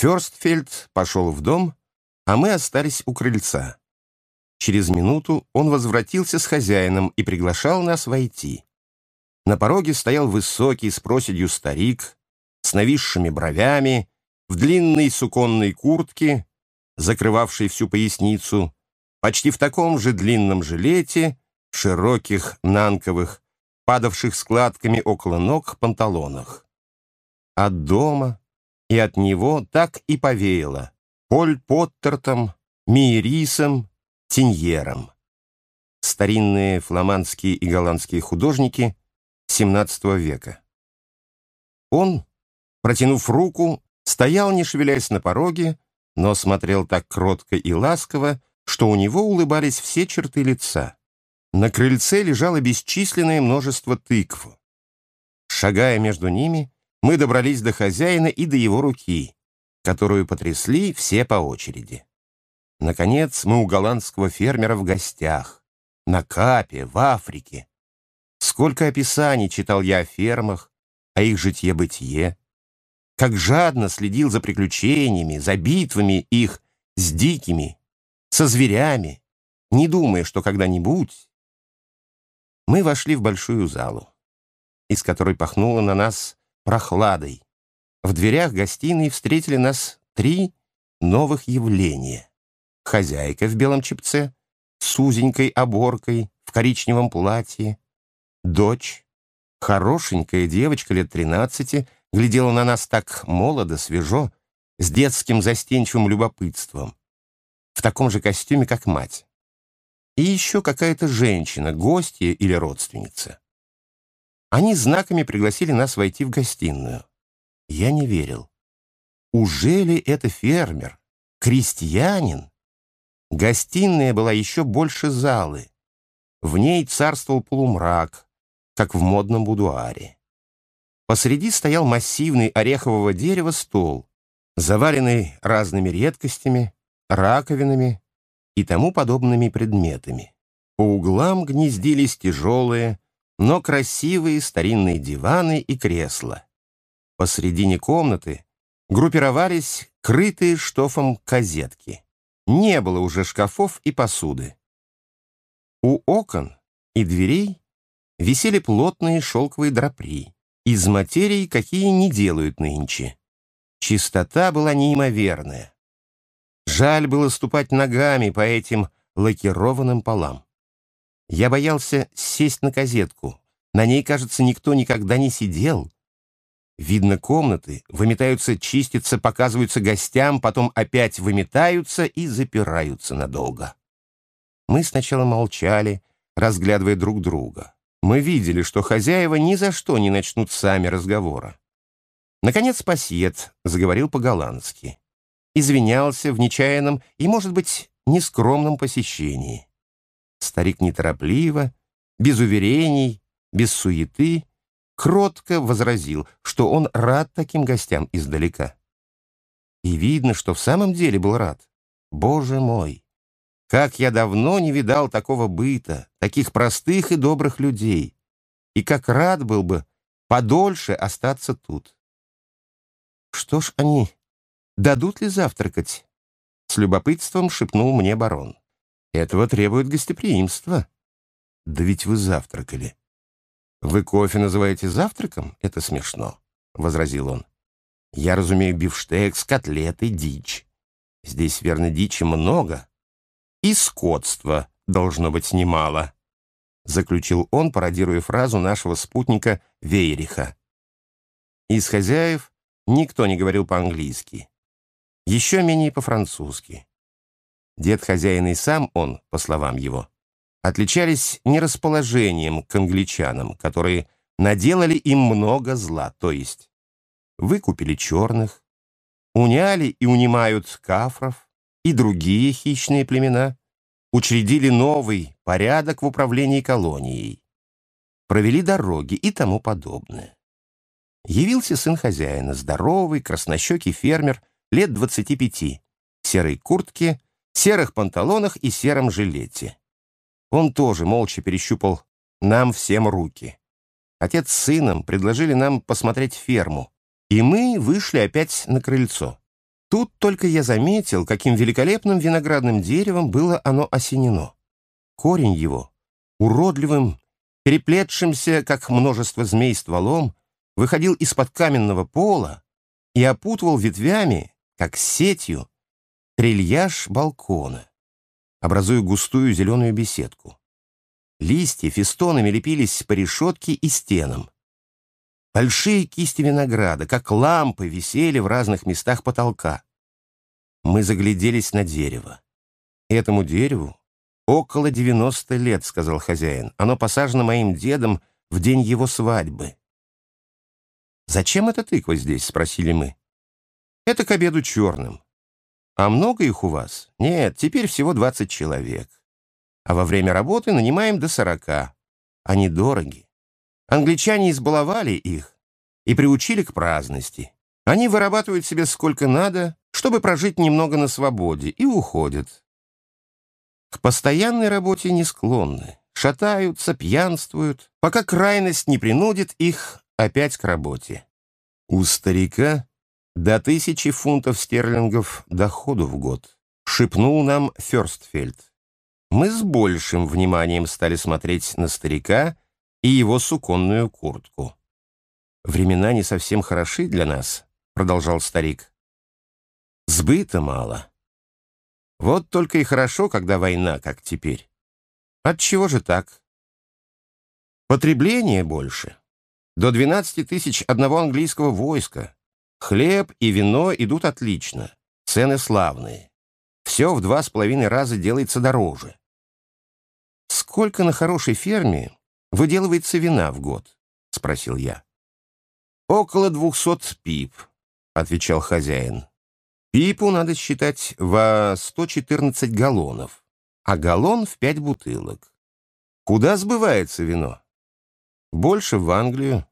Ферстфельд пошел в дом, а мы остались у крыльца. Через минуту он возвратился с хозяином и приглашал нас войти. На пороге стоял высокий с проседью старик, с нависшими бровями, в длинной суконной куртке, закрывавшей всю поясницу, почти в таком же длинном жилете, в широких нанковых, падавших складками около ног панталонах. От дома и от него так и повеяло Поль Поттертом, Миерисом, Тиньером. Старинные фламандские и голландские художники XVII века. Он, протянув руку, стоял, не шевелясь на пороге, но смотрел так кротко и ласково, что у него улыбались все черты лица. На крыльце лежало бесчисленное множество тыкв. Шагая между ними, мы добрались до хозяина и до его руки, которую потрясли все по очереди. Наконец, мы у голландского фермера в гостях, на Капе, в Африке. Сколько описаний читал я о фермах, о их житье-бытие, как жадно следил за приключениями, за битвами их с дикими, со зверями, не думая, что когда-нибудь... Мы вошли в большую залу, из которой пахнуло на нас прохладой. В дверях гостиной встретили нас три новых явления. Хозяйка в белом чепце, с узенькой оборкой, в коричневом платье. Дочь, хорошенькая девочка лет тринадцати, глядела на нас так молодо, свежо, с детским застенчивым любопытством, в таком же костюме, как мать. И еще какая-то женщина, гостья или родственница. Они знаками пригласили нас войти в гостиную. Я не верил. Уже ли это фермер? Крестьянин? Гостиная была еще больше залы. В ней царствовал полумрак, как в модном будуаре. Посреди стоял массивный орехового дерева стол, заваленный разными редкостями, раковинами и тому подобными предметами. По углам гнездились тяжелые, но красивые старинные диваны и кресла. Посредине комнаты группировались крытые штофом козетки. Не было уже шкафов и посуды. У окон и дверей висели плотные шелковые драпри из материй, какие не делают нынче. Чистота была неимоверная. Жаль было ступать ногами по этим лакированным полам. Я боялся сесть на козетку. На ней, кажется, никто никогда не сидел. Видно, комнаты выметаются, чистятся, показываются гостям, потом опять выметаются и запираются надолго. Мы сначала молчали, разглядывая друг друга. Мы видели, что хозяева ни за что не начнут сами разговора. Наконец пассиет заговорил по-голландски. Извинялся в нечаянном и, может быть, нескромном посещении. Старик неторопливо, без уверений, без суеты, кротко возразил, что он рад таким гостям издалека. И видно, что в самом деле был рад. Боже мой! Как я давно не видал такого быта, таких простых и добрых людей. И как рад был бы подольше остаться тут. Что ж они, дадут ли завтракать? С любопытством шепнул мне барон. Этого требует гостеприимство. Да ведь вы завтракали. Вы кофе называете завтраком? Это смешно, — возразил он. Я разумею бифштекс, котлеты, дичь. Здесь, верно, дичи много. И скотства должно быть немало, — заключил он, пародируя фразу нашего спутника Вейриха. Из хозяев никто не говорил по-английски. Еще менее по-французски. Дед хозяина и сам он, по словам его, отличались нерасположением к англичанам, которые наделали им много зла, то есть выкупили черных, уняли и унимают кафров и другие хищные племена, учредили новый порядок в управлении колонией, провели дороги и тому подобное. Явился сын хозяина, здоровый, краснощекий фермер, лет 25, в серой куртке серых панталонах и сером жилете. Он тоже молча перещупал нам всем руки. Отец с сыном предложили нам посмотреть ферму, и мы вышли опять на крыльцо. Тут только я заметил, каким великолепным виноградным деревом было оно осенено. Корень его, уродливым, переплетшимся, как множество змей стволом, выходил из-под каменного пола и опутывал ветвями, как сетью, трильяж балкона, образуя густую зеленую беседку. Листья фестонами лепились по решетке и стенам. Большие кисти винограда, как лампы, висели в разных местах потолка. Мы загляделись на дерево. Этому дереву около 90 лет, сказал хозяин. Оно посажено моим дедом в день его свадьбы. «Зачем эта тыква здесь?» — спросили мы. «Это к обеду черным. А много их у вас? Нет, теперь всего 20 человек. А во время работы нанимаем до 40. Они дороги. Англичане избаловали их и приучили к праздности. Они вырабатывают себе сколько надо, чтобы прожить немного на свободе, и уходят. К постоянной работе не склонны, шатаются, пьянствуют, пока крайность не принудит их опять к работе. У старика до тысячи фунтов стерлингов доходу в год, шепнул нам Ферстфельд. Мы с большим вниманием стали смотреть на старика и его суконную куртку. «Времена не совсем хороши для нас», — продолжал старик. «Сбыта мало. Вот только и хорошо, когда война, как теперь. Отчего же так? Потребление больше. До 12 тысяч одного английского войска. Хлеб и вино идут отлично. Цены славные. Все в два с половиной раза делается дороже. Сколько на хорошей ферме выделывается вина в год?» — спросил я. «Около двухсот пип», — отвечал хозяин. «Пипу надо считать во 114 галлонов, а галлон в пять бутылок. Куда сбывается вино? Больше в Англию,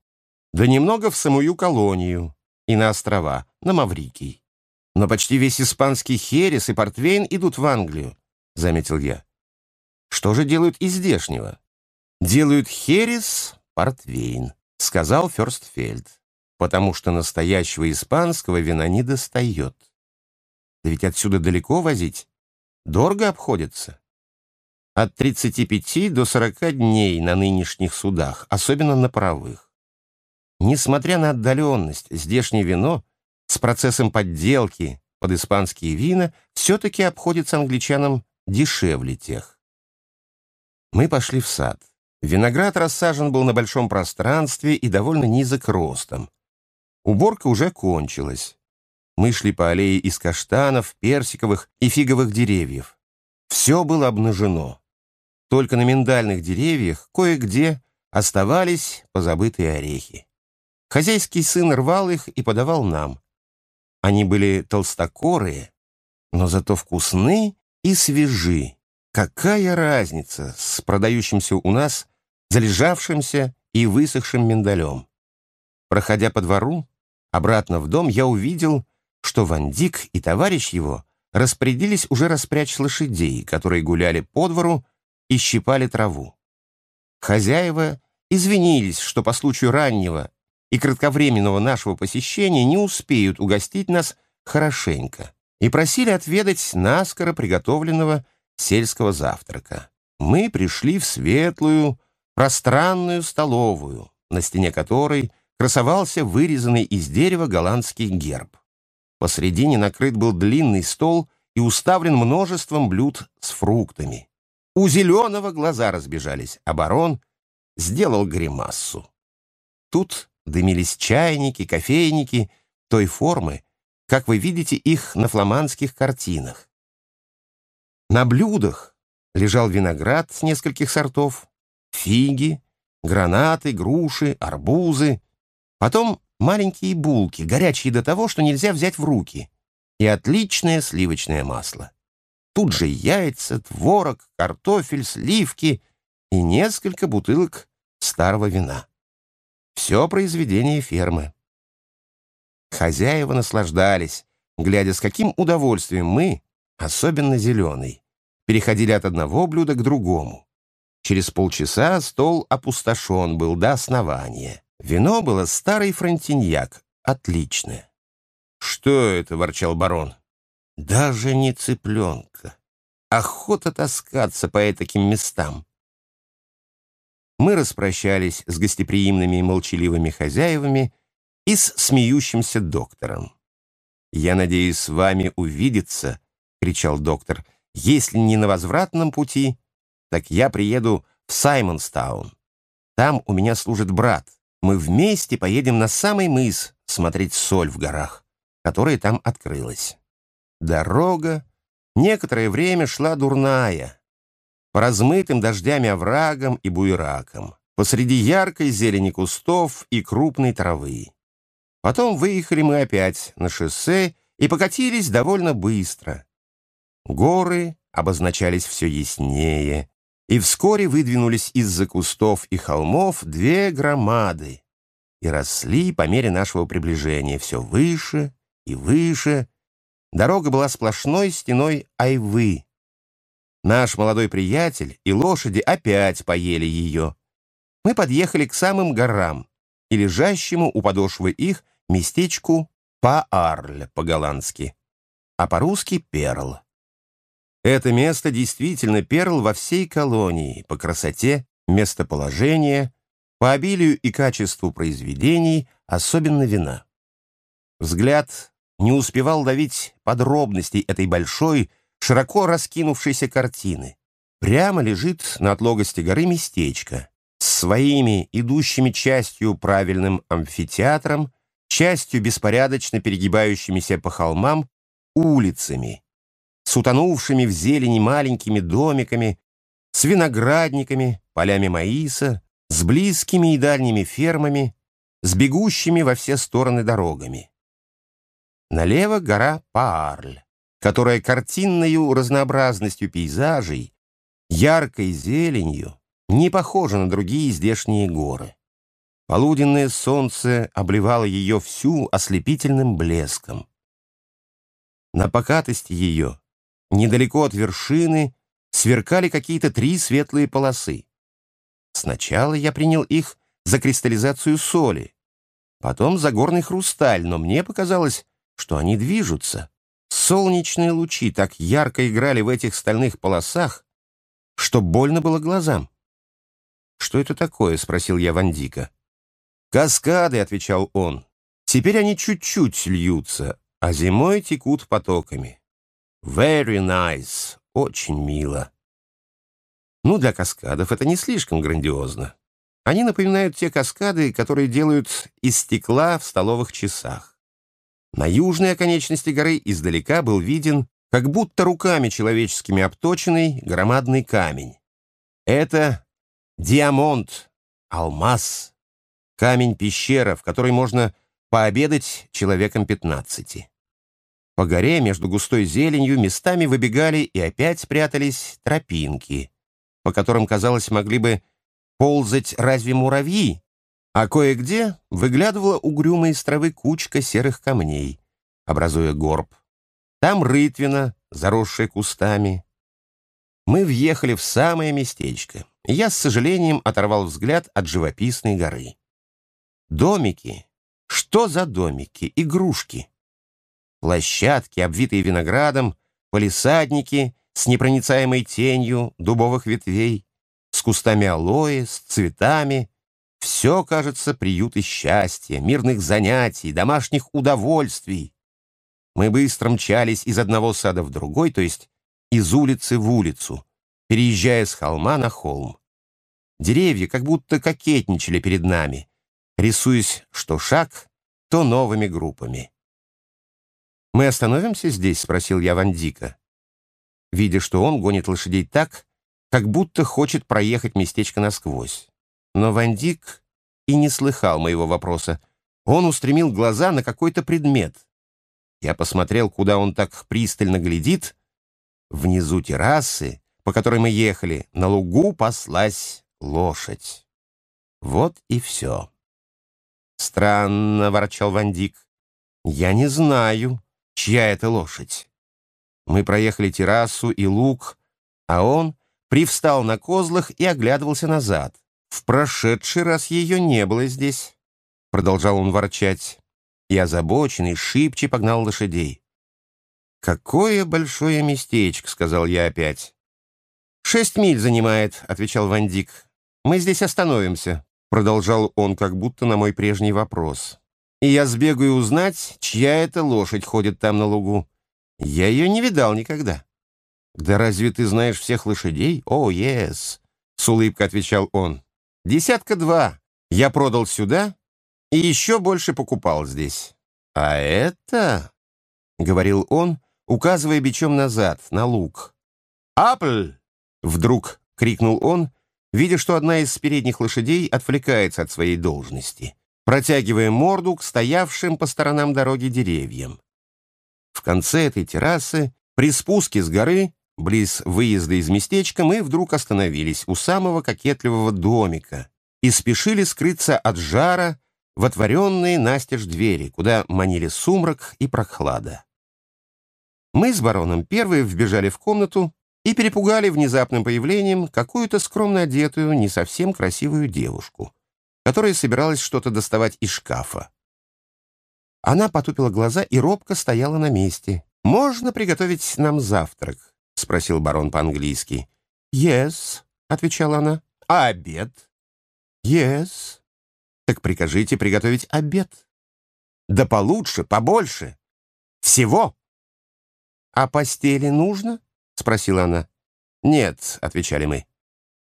да немного в самую колонию и на острова, на Маврикий. Но почти весь испанский херес и портвейн идут в Англию», — заметил я. «Что же делают из здешнего?» «Делают херес, портвейн», — сказал Ферстфельд, «потому что настоящего испанского вина не достает. Да ведь отсюда далеко возить. Дорого обходится. От 35 до 40 дней на нынешних судах, особенно на паровых. Несмотря на отдаленность, здешнее вино с процессом подделки под испанские вина все-таки обходится англичанам дешевле тех. Мы пошли в сад. Виноград рассажен был на большом пространстве и довольно низок ростом. Уборка уже кончилась. Мы шли по аллее из каштанов, персиковых и фиговых деревьев. Все было обнажено. Только на миндальных деревьях кое-где оставались позабытые орехи. Хозяйский сын рвал их и подавал нам. Они были толстокорые, но зато вкусны и свежи. Какая разница с продающимся у нас залежавшимся и высохшим миндалем? Проходя по двору, обратно в дом, я увидел, что Вандик и товарищ его распорядились уже распрячь лошадей, которые гуляли по двору и щипали траву. Хозяева извинились, что по случаю раннего и кратковременного нашего посещения не успеют угостить нас хорошенько, и просили отведать наскоро приготовленного сельского завтрака. Мы пришли в светлую, пространную столовую, на стене которой красовался вырезанный из дерева голландский герб. Посредине накрыт был длинный стол и уставлен множеством блюд с фруктами. У зеленого глаза разбежались, а барон сделал гримассу. Тут дымились чайники, кофейники той формы, как вы видите их на фламандских картинах. На блюдах лежал виноград с нескольких сортов, фиги, гранаты, груши, арбузы, потом маленькие булки, горячие до того, что нельзя взять в руки, и отличное сливочное масло. Тут же яйца, творог, картофель, сливки и несколько бутылок старого вина. Все произведение фермы. Хозяева наслаждались, глядя, с каким удовольствием мы, особенно зеленый, переходили от одного блюда к другому. Через полчаса стол опустошен был до основания. Вино было старый фронтиньяк, отличное. «Что это?» — ворчал барон. «Даже не цыпленка. Охота таскаться по этаким местам». Мы распрощались с гостеприимными и молчаливыми хозяевами и с смеющимся доктором. «Я надеюсь с вами увидеться», — кричал доктор. «Если не на возвратном пути, так я приеду в Саймонстаун. Там у меня служит брат. Мы вместе поедем на самый мыс смотреть соль в горах, которая там открылась». Дорога некоторое время шла дурная, по размытым дождями оврагам и буеракам, посреди яркой зелени кустов и крупной травы. Потом выехали мы опять на шоссе и покатились довольно быстро. Горы обозначались все яснее, и вскоре выдвинулись из-за кустов и холмов две громады и росли по мере нашего приближения все выше и выше. Дорога была сплошной стеной айвы, Наш молодой приятель и лошади опять поели ее. Мы подъехали к самым горам и лежащему у подошвы их местечку Паарль по-голландски, а по-русски Перл. Это место действительно перл во всей колонии по красоте, местоположения, по обилию и качеству произведений, особенно вина. Взгляд не успевал ловить подробностей этой большой, широко раскинувшейся картины. Прямо лежит на отлогости горы местечко с своими идущими частью правильным амфитеатром, частью беспорядочно перегибающимися по холмам улицами, с утонувшими в зелени маленькими домиками, с виноградниками, полями маиса, с близкими и дальними фермами, с бегущими во все стороны дорогами. Налево гора Паарль которая картинною разнообразностью пейзажей, яркой зеленью, не похожа на другие здешние горы. Полуденное солнце обливало ее всю ослепительным блеском. На покатости ее, недалеко от вершины, сверкали какие-то три светлые полосы. Сначала я принял их за кристаллизацию соли, потом за горный хрусталь, но мне показалось, что они движутся. Солнечные лучи так ярко играли в этих стальных полосах, что больно было глазам. «Что это такое?» — спросил я Вандика. «Каскады», — отвечал он. «Теперь они чуть-чуть льются, а зимой текут потоками. Very nice, очень мило». Ну, для каскадов это не слишком грандиозно. Они напоминают те каскады, которые делают из стекла в столовых часах. На южной оконечности горы издалека был виден, как будто руками человеческими обточенный, громадный камень. Это диамонт, алмаз, камень-пещера, в которой можно пообедать человеком пятнадцати. По горе между густой зеленью местами выбегали и опять прятались тропинки, по которым, казалось, могли бы ползать разве муравьи, а кое-где выглядывала угрюмая из травы кучка серых камней, образуя горб. Там рытвина, заросшая кустами. Мы въехали в самое местечко, я с сожалением оторвал взгляд от живописной горы. Домики. Что за домики? Игрушки. Площадки, обвитые виноградом, полисадники с непроницаемой тенью дубовых ветвей, с кустами алоэ, с цветами, все, кажется, приюты счастья, мирных занятий, домашних удовольствий. Мы быстро мчались из одного сада в другой, то есть из улицы в улицу, переезжая с холма на холм. Деревья как будто кокетничали перед нами, рисуясь что шаг, то новыми группами. «Мы остановимся здесь?» — спросил я Вандика, видя, что он гонит лошадей так, как будто хочет проехать местечко насквозь. Но Вандик и не слыхал моего вопроса. Он устремил глаза на какой-то предмет. Я посмотрел, куда он так пристально глядит. Внизу террасы, по которой мы ехали, на лугу паслась лошадь. Вот и все. «Странно», — ворчал Вандик. «Я не знаю, чья это лошадь». Мы проехали террасу и луг, а он привстал на козлах и оглядывался назад. «В прошедший раз ее не было здесь», — продолжал он ворчать. и озабоченный шибче погнал лошадей. «Какое большое местечко», — сказал я опять. «Шесть миль занимает», — отвечал Вандик. «Мы здесь остановимся», — продолжал он как будто на мой прежний вопрос. «И я сбегаю узнать, чья это лошадь ходит там на лугу. Я ее не видал никогда». «Да разве ты знаешь всех лошадей?» «О, oh, yes», — с улыбкой отвечал он. «Десятка два. Я продал сюда и еще больше покупал здесь». «А это...» — говорил он, указывая бичом назад, на луг. «Апль!» — вдруг крикнул он, видя, что одна из передних лошадей отвлекается от своей должности, протягивая морду к стоявшим по сторонам дороги деревьям. В конце этой террасы, при спуске с горы, близ выезда из местечка, мы вдруг остановились у самого кокетливого домика и спешили скрыться от жара в отворенные настежь двери, куда манили сумрак и прохлада. Мы с бароном первые вбежали в комнату и перепугали внезапным появлением какую-то скромно одетую, не совсем красивую девушку, которая собиралась что-то доставать из шкафа. Она потупила глаза и робко стояла на месте. «Можно приготовить нам завтрак?» — спросил барон по-английски. «Yes», — отвечала она. «А обед?» «Yes». «Так прикажите приготовить обед». «Да получше, побольше. Всего». «А постели нужно?» — спросила она. «Нет», — отвечали мы.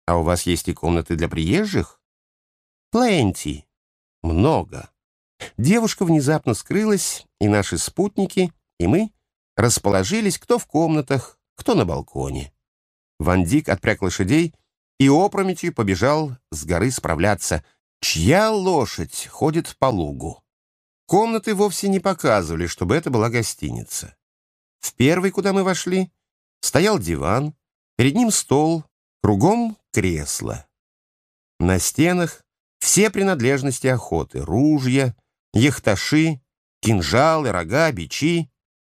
«А у вас есть и комнаты для приезжих?» «Plenty». «Много». Девушка внезапно скрылась, и наши спутники, и мы расположились кто в комнатах, кто на балконе. Ван Дик отпряг лошадей и опрометью побежал с горы справляться, чья лошадь ходит по лугу. Комнаты вовсе не показывали, чтобы это была гостиница. В первый, куда мы вошли, стоял диван, перед ним стол, кругом кресло. На стенах все принадлежности охоты — ружья, яхташи, кинжалы, рога, бичи.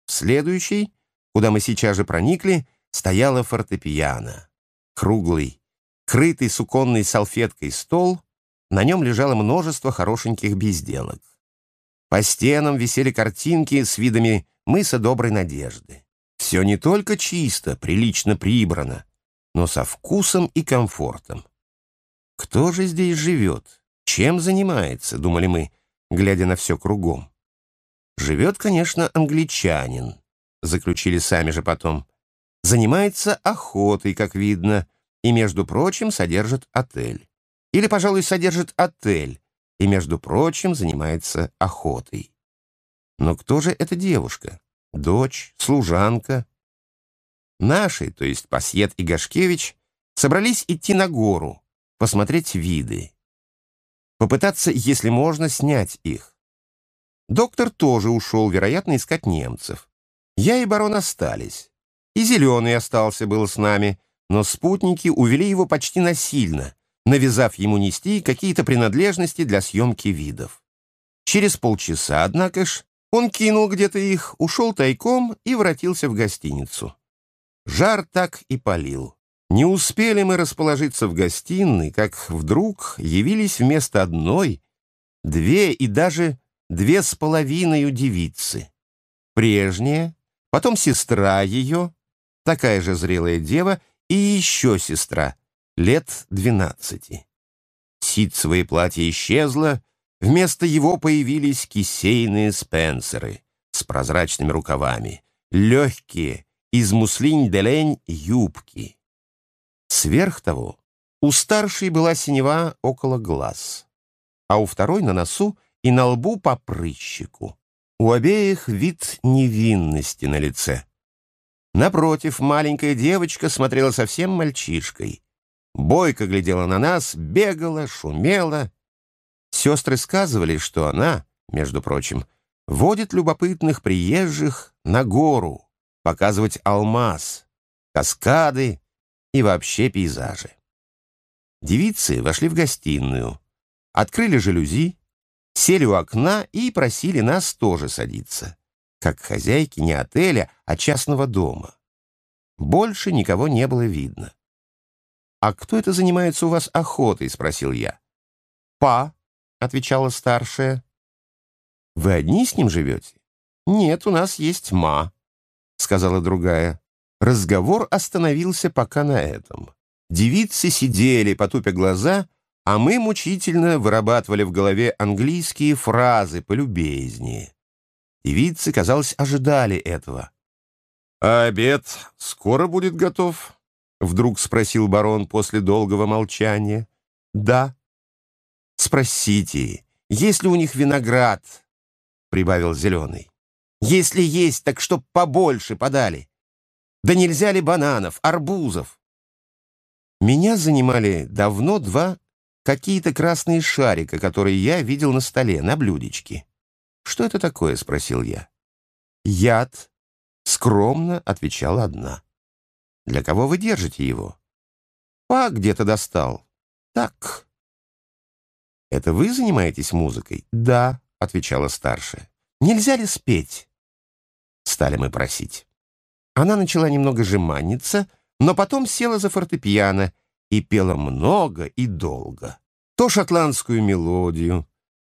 В следующей, куда мы сейчас же проникли, стояла фортепиано. Круглый, крытый суконной салфеткой стол, на нем лежало множество хорошеньких безделок. По стенам висели картинки с видами мыса Доброй Надежды. Все не только чисто, прилично прибрано, но со вкусом и комфортом. Кто же здесь живет? Чем занимается, думали мы, глядя на все кругом. Живет, конечно, англичанин, заключили сами же потом. Занимается охотой, как видно, и, между прочим, содержит отель. Или, пожалуй, содержит отель, и, между прочим, занимается охотой. Но кто же эта девушка? Дочь, служанка? Наши, то есть Пасьет и Гашкевич, собрались идти на гору, посмотреть виды. Попытаться, если можно, снять их. Доктор тоже ушел, вероятно, искать немцев. Я и барон остались. И Зеленый остался был с нами, но спутники увели его почти насильно, навязав ему нести какие-то принадлежности для съемки видов. Через полчаса, однако ж, он кинул где-то их, ушел тайком и воротился в гостиницу. Жар так и полил. Не успели мы расположиться в гостиной, как вдруг явились вместо одной две и даже две с половиной девицы. Прежняя, потом сестра ее, такая же зрелая дева, и еще сестра, лет двенадцати. Ситцевое платье исчезло, Вместо его появились кисейные спенсеры с прозрачными рукавами, легкие, из муслинь-делень юбки. Сверх того, у старшей была синева около глаз, а у второй на носу и на лбу по прыщику. У обеих вид невинности на лице. Напротив, маленькая девочка смотрела совсем мальчишкой. Бойко глядела на нас, бегала, шумела — Сестры сказывали, что она, между прочим, водит любопытных приезжих на гору, показывать алмаз, каскады и вообще пейзажи. Девицы вошли в гостиную, открыли жалюзи, сели у окна и просили нас тоже садиться, как хозяйки не отеля, а частного дома. Больше никого не было видно. «А кто это занимается у вас охотой?» — спросил я. «Па», — отвечала старшая. «Вы одни с ним живете?» «Нет, у нас есть ма», — сказала другая. Разговор остановился пока на этом. Девицы сидели, потупя глаза, а мы мучительно вырабатывали в голове английские фразы полюбезнее. Девицы, казалось, ожидали этого. «А обед скоро будет готов?» — вдруг спросил барон после долгого молчания. «Да». «Спросите, есть ли у них виноград?» — прибавил Зеленый. «Если есть, так чтоб побольше подали. Да нельзя ли бананов, арбузов?» Меня занимали давно два какие-то красные шарика, которые я видел на столе, на блюдечке. «Что это такое?» — спросил я. «Яд», — скромно отвечала одна. «Для кого вы держите его?» «Па где-то достал». «Так». «Это вы занимаетесь музыкой?» «Да», — отвечала старшая. «Нельзя ли спеть?» Стали мы просить. Она начала немного жеманиться, но потом села за фортепиано и пела много и долго. То шотландскую мелодию,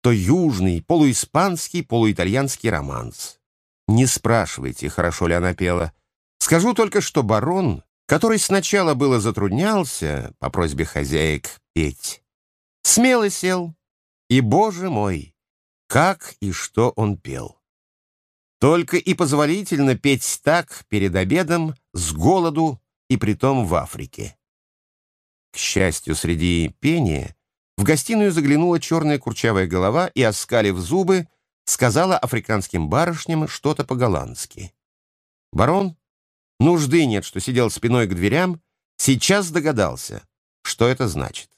то южный, полуиспанский, полуитальянский романс. Не спрашивайте, хорошо ли она пела. Скажу только, что барон, который сначала было затруднялся, по просьбе хозяек, петь, смело сел, и, боже мой, как и что он пел. Только и позволительно петь так перед обедом, с голоду и притом в Африке. К счастью, среди пения в гостиную заглянула черная курчавая голова и, оскалив зубы, сказала африканским барышням что-то по-голландски. Барон, нужды нет, что сидел спиной к дверям, сейчас догадался, что это значит.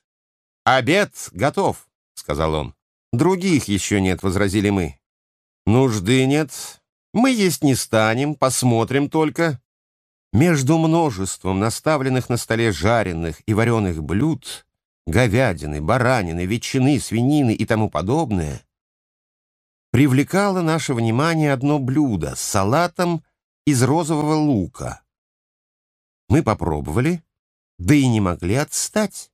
«Обед готов», — сказал он. «Других еще нет», — возразили мы. «Нужды нет. Мы есть не станем, посмотрим только». Между множеством наставленных на столе жареных и вареных блюд, говядины, баранины, ветчины, свинины и тому подобное, привлекало наше внимание одно блюдо с салатом из розового лука. Мы попробовали, да и не могли отстать.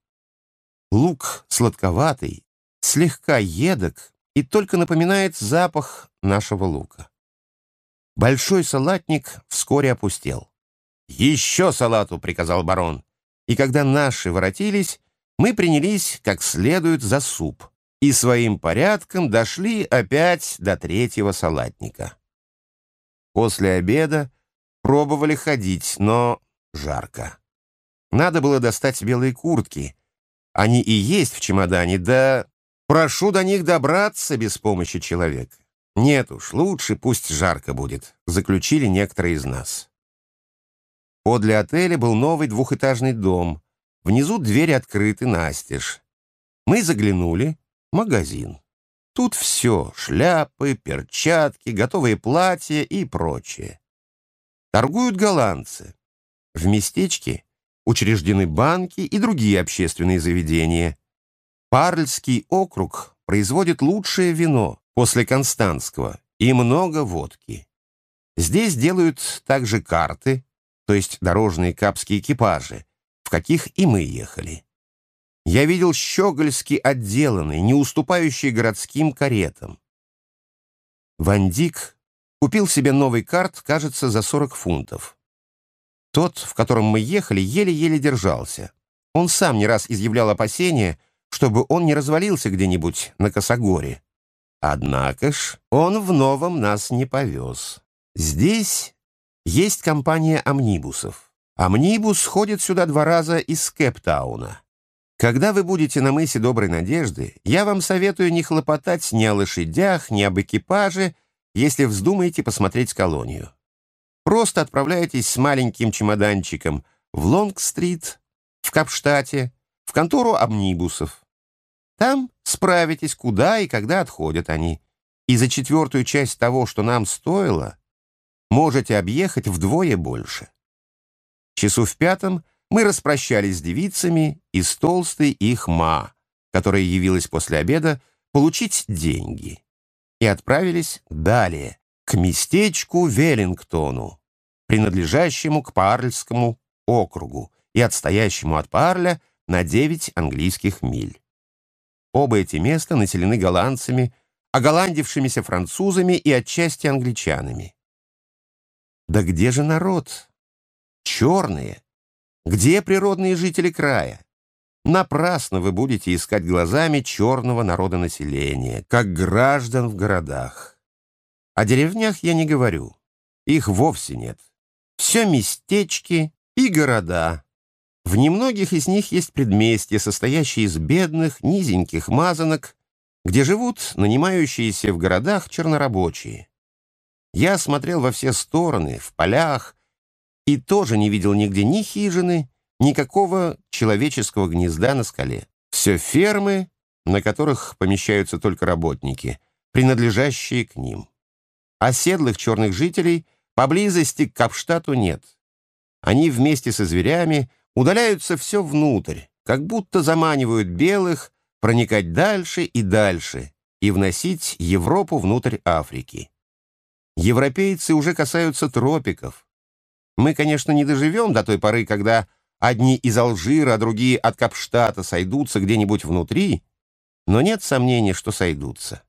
Лук сладковатый, слегка едок и только напоминает запах нашего лука. Большой салатник вскоре опустел. «Еще салату!» — приказал барон. И когда наши воротились, мы принялись как следует за суп и своим порядком дошли опять до третьего салатника. После обеда пробовали ходить, но жарко. Надо было достать белые куртки. Они и есть в чемодане, да прошу до них добраться без помощи человека. Нет уж, лучше пусть жарко будет, заключили некоторые из нас. Подле отеля был новый двухэтажный дом. Внизу двери открыты настежь. Мы заглянули. Магазин. Тут все — шляпы, перчатки, готовые платья и прочее. Торгуют голландцы. В местечке учреждены банки и другие общественные заведения. Парльский округ производит лучшее вино после Константского и много водки. Здесь делают также карты, то есть дорожные капские экипажи, в каких и мы ехали. Я видел щегольски отделанный, не уступающий городским каретам. Вандик купил себе новый карт, кажется, за 40 фунтов. Тот, в котором мы ехали, еле-еле держался. Он сам не раз изъявлял опасения, чтобы он не развалился где-нибудь на Косогоре. Однако ж он в новом нас не повез. Здесь есть компания амнибусов. Амнибус ходит сюда два раза из Кэптауна. Когда вы будете на мысе Доброй Надежды, я вам советую не хлопотать ни о лошадях, ни об экипаже, если вздумаете посмотреть колонию. Просто отправляйтесь с маленьким чемоданчиком в Лонг-стрит, в Капштате, в контору амнибусов. Там справитесь, куда и когда отходят они. И за четвертую часть того, что нам стоило, можете объехать вдвое больше. Часу в пятом мы распрощались с девицами и с толстой их ма, которая явилась после обеда получить деньги, и отправились далее, к местечку Веллингтону, принадлежащему к Парльскому округу и отстоящему от Парля на 9 английских миль. Оба эти места населены голландцами, оголандившимися французами и отчасти англичанами. Да где же народ? Черные. Где природные жители края? Напрасно вы будете искать глазами черного народонаселения, как граждан в городах. О деревнях я не говорю. Их вовсе нет. Все местечки и города. В немногих из них есть предместья, состоящие из бедных, низеньких мазанок, где живут нанимающиеся в городах чернорабочие. Я смотрел во все стороны, в полях, и тоже не видел нигде ни хижины, никакого человеческого гнезда на скале. Все фермы, на которых помещаются только работники, принадлежащие к ним. Оседлых черных жителей поблизости к Капштату нет. Они вместе со зверями удаляются все внутрь, как будто заманивают белых проникать дальше и дальше и вносить Европу внутрь Африки. Европейцы уже касаются тропиков. Мы, конечно, не доживем до той поры, когда одни из Алжира, а другие от Капштата сойдутся где-нибудь внутри, но нет сомнения, что сойдутся.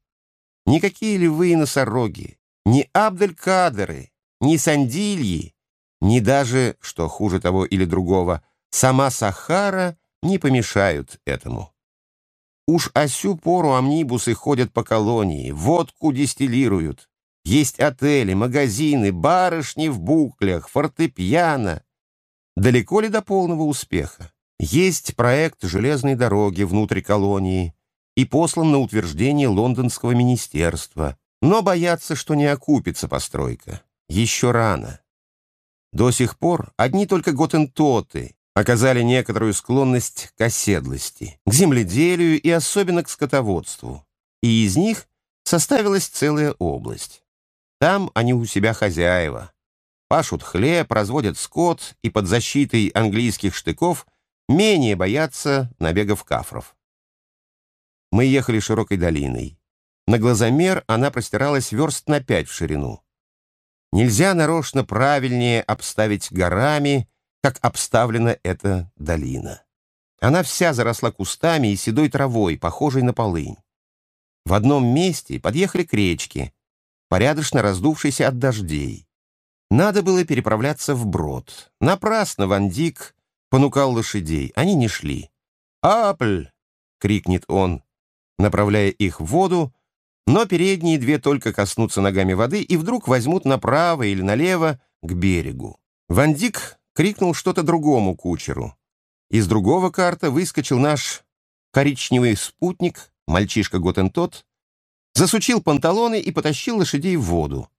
Никакие львы и носороги, ни Абделькадеры, ни Сандильи, ни даже, что хуже того или другого, сама Сахара не помешают этому. Уж осю пору амнибусы ходят по колонии, водку дистиллируют. Есть отели, магазины, барышни в буклях, фортепиано. Далеко ли до полного успеха? Есть проект железной дороги внутрь колонии и послан на утверждение лондонского министерства. Но боятся, что не окупится постройка. Еще рано. До сих пор одни только готентоты оказали некоторую склонность к оседлости, к земледелию и особенно к скотоводству. И из них составилась целая область. Там они у себя хозяева. Пашут хлеб, разводят скот и под защитой английских штыков менее боятся набегов кафров. Мы ехали широкой долиной. На глазомер она простиралась верст на пять в ширину. Нельзя нарочно правильнее обставить горами как обставлена эта долина. Она вся заросла кустами и седой травой, похожей на полынь. В одном месте подъехали к речке, порядочно раздувшейся от дождей. Надо было переправляться вброд. Напрасно Ван Дик понукал лошадей, они не шли. «Апль!» — крикнет он, направляя их в воду, но передние две только коснутся ногами воды и вдруг возьмут направо или налево к берегу. Ван Дик крикнул что-то другому кучеру. Из другого карта выскочил наш коричневый спутник, мальчишка Готентот, засучил панталоны и потащил лошадей в воду.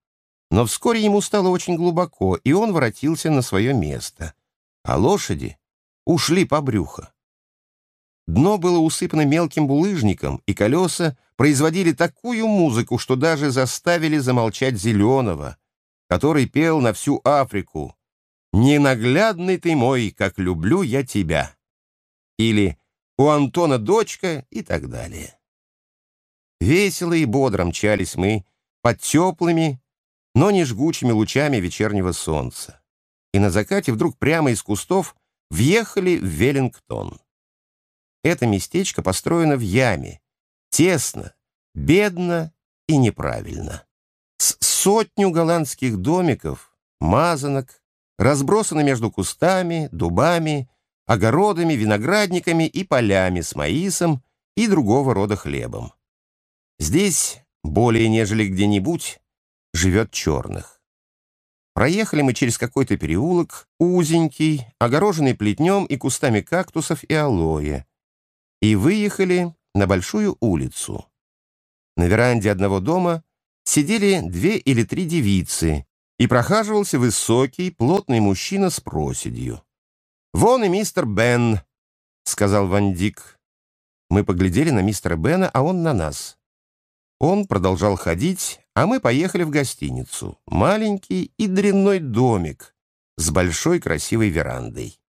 Но вскоре ему стало очень глубоко, и он воротился на свое место. А лошади ушли по брюхо. Дно было усыпано мелким булыжником, и колеса производили такую музыку, что даже заставили замолчать Зеленого, который пел на всю Африку «Ненаглядный ты мой, как люблю я тебя» или «У Антона дочка» и так далее. Весело и бодро мчались мы под теплыми, но не жгучими лучами вечернего солнца. И на закате вдруг прямо из кустов въехали в Веллингтон. Это местечко построено в яме, тесно, бедно и неправильно. С сотню голландских домиков, мазанок, разбросаны между кустами, дубами, огородами, виноградниками и полями с маисом и другого рода хлебом. Здесь, более нежели где-нибудь, живет черных. Проехали мы через какой-то переулок, узенький, огороженный плетнем и кустами кактусов и алоэ, и выехали на большую улицу. На веранде одного дома сидели две или три девицы, и прохаживался высокий, плотный мужчина с проседью. «Вон и мистер Бен», — сказал Ван Дик. Мы поглядели на мистера Бена, а он на нас. Он продолжал ходить, а мы поехали в гостиницу. Маленький и дрянной домик с большой красивой верандой.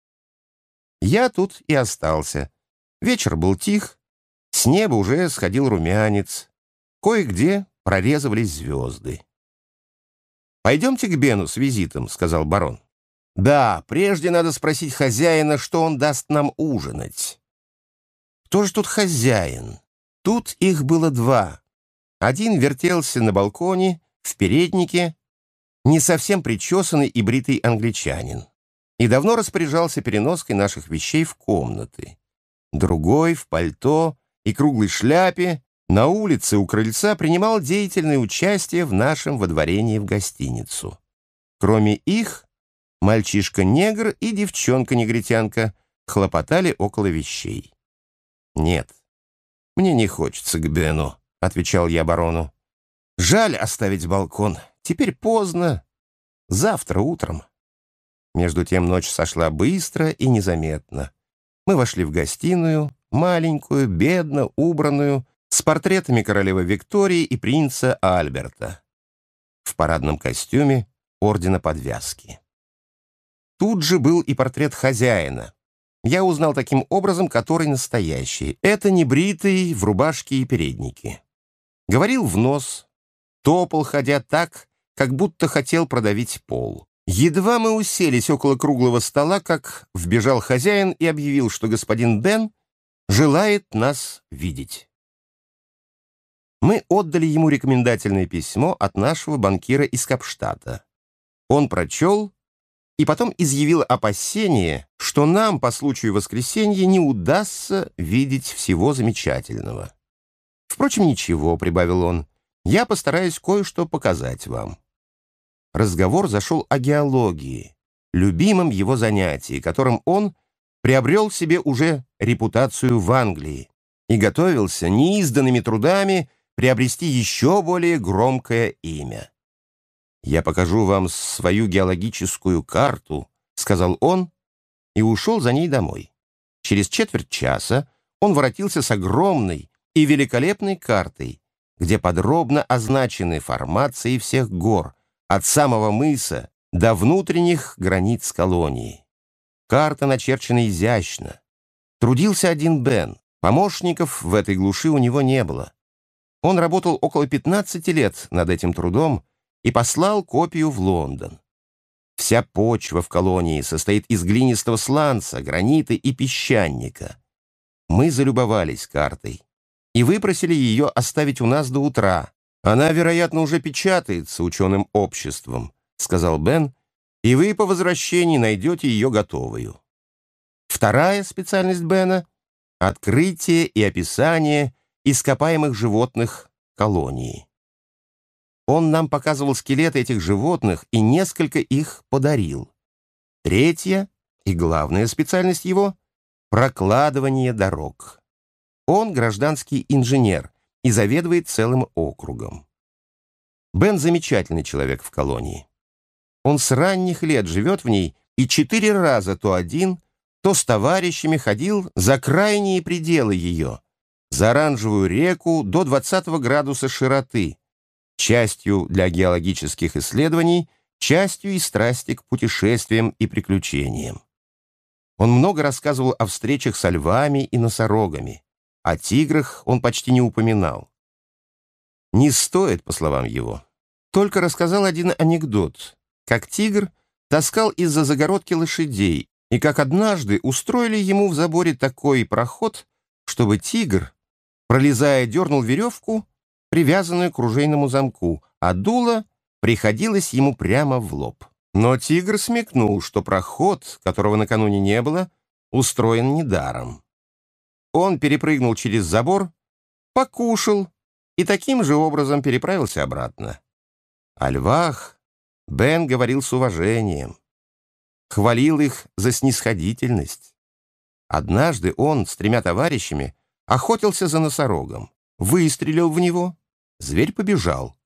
Я тут и остался. Вечер был тих, с неба уже сходил румянец. Кое-где прорезывались звезды. «Пойдемте к Бену с визитом», — сказал барон. «Да, прежде надо спросить хозяина, что он даст нам ужинать». «Кто же тут хозяин?» Тут их было два. Один вертелся на балконе, в переднике, не совсем причесанный и бритый англичанин, и давно распоряжался переноской наших вещей в комнаты. Другой в пальто и круглой шляпе на улице у крыльца принимал деятельное участие в нашем водворении в гостиницу. Кроме их, мальчишка-негр и девчонка-негритянка хлопотали около вещей. «Нет, мне не хочется к Бену», — отвечал я барону. «Жаль оставить балкон. Теперь поздно. Завтра утром». Между тем ночь сошла быстро и незаметно. Мы вошли в гостиную, маленькую, бедно убранную, с портретами королевы Виктории и принца Альберта. В парадном костюме ордена подвязки. Тут же был и портрет хозяина. Я узнал таким образом, который настоящий. Это не бритый, в рубашке и переднике. Говорил в нос, топал, ходя так, как будто хотел продавить пол. Едва мы уселись около круглого стола, как вбежал хозяин и объявил, что господин Бен желает нас видеть. Мы отдали ему рекомендательное письмо от нашего банкира из Капштата. Он прочел и потом изъявил опасение, что нам по случаю воскресенья не удастся видеть всего замечательного. «Впрочем, ничего», — прибавил он, — «я постараюсь кое-что показать вам». Разговор зашел о геологии, любимом его занятии, которым он приобрел себе уже репутацию в Англии и готовился неизданными трудами приобрести еще более громкое имя. «Я покажу вам свою геологическую карту», — сказал он, и ушел за ней домой. Через четверть часа он воротился с огромной и великолепной картой, где подробно означены формации всех гор, от самого мыса до внутренних границ колонии. Карта начерчена изящно. Трудился один Бен, помощников в этой глуши у него не было. Он работал около 15 лет над этим трудом и послал копию в Лондон. Вся почва в колонии состоит из глинистого сланца, гранита и песчаника. Мы залюбовались картой и выпросили ее оставить у нас до утра. Она, вероятно, уже печатается ученым обществом, сказал Бен, и вы по возвращении найдете ее готовую. Вторая специальность Бена — открытие и описание ископаемых животных колонии. Он нам показывал скелеты этих животных и несколько их подарил. Третья и главная специальность его — прокладывание дорог. Он гражданский инженер и заведует целым округом. Бен замечательный человек в колонии. Он с ранних лет живет в ней и четыре раза то один, то с товарищами ходил за крайние пределы ее, за оранжевую реку до 20 градуса широты, частью для геологических исследований, частью и страсти к путешествиям и приключениям. Он много рассказывал о встречах со львами и носорогами. О тиграх он почти не упоминал. Не стоит, по словам его. Только рассказал один анекдот, как тигр таскал из-за загородки лошадей, и как однажды устроили ему в заборе такой проход, чтобы тигр пролезая, дернул веревку, привязанную к ружейному замку, а дуло приходилось ему прямо в лоб. Но тигр смекнул, что проход, которого накануне не было, устроен недаром. Он перепрыгнул через забор, покушал и таким же образом переправился обратно. О львах Бен говорил с уважением, хвалил их за снисходительность. Однажды он с тремя товарищами охотился за носорогом, выстрелил в него, зверь побежал.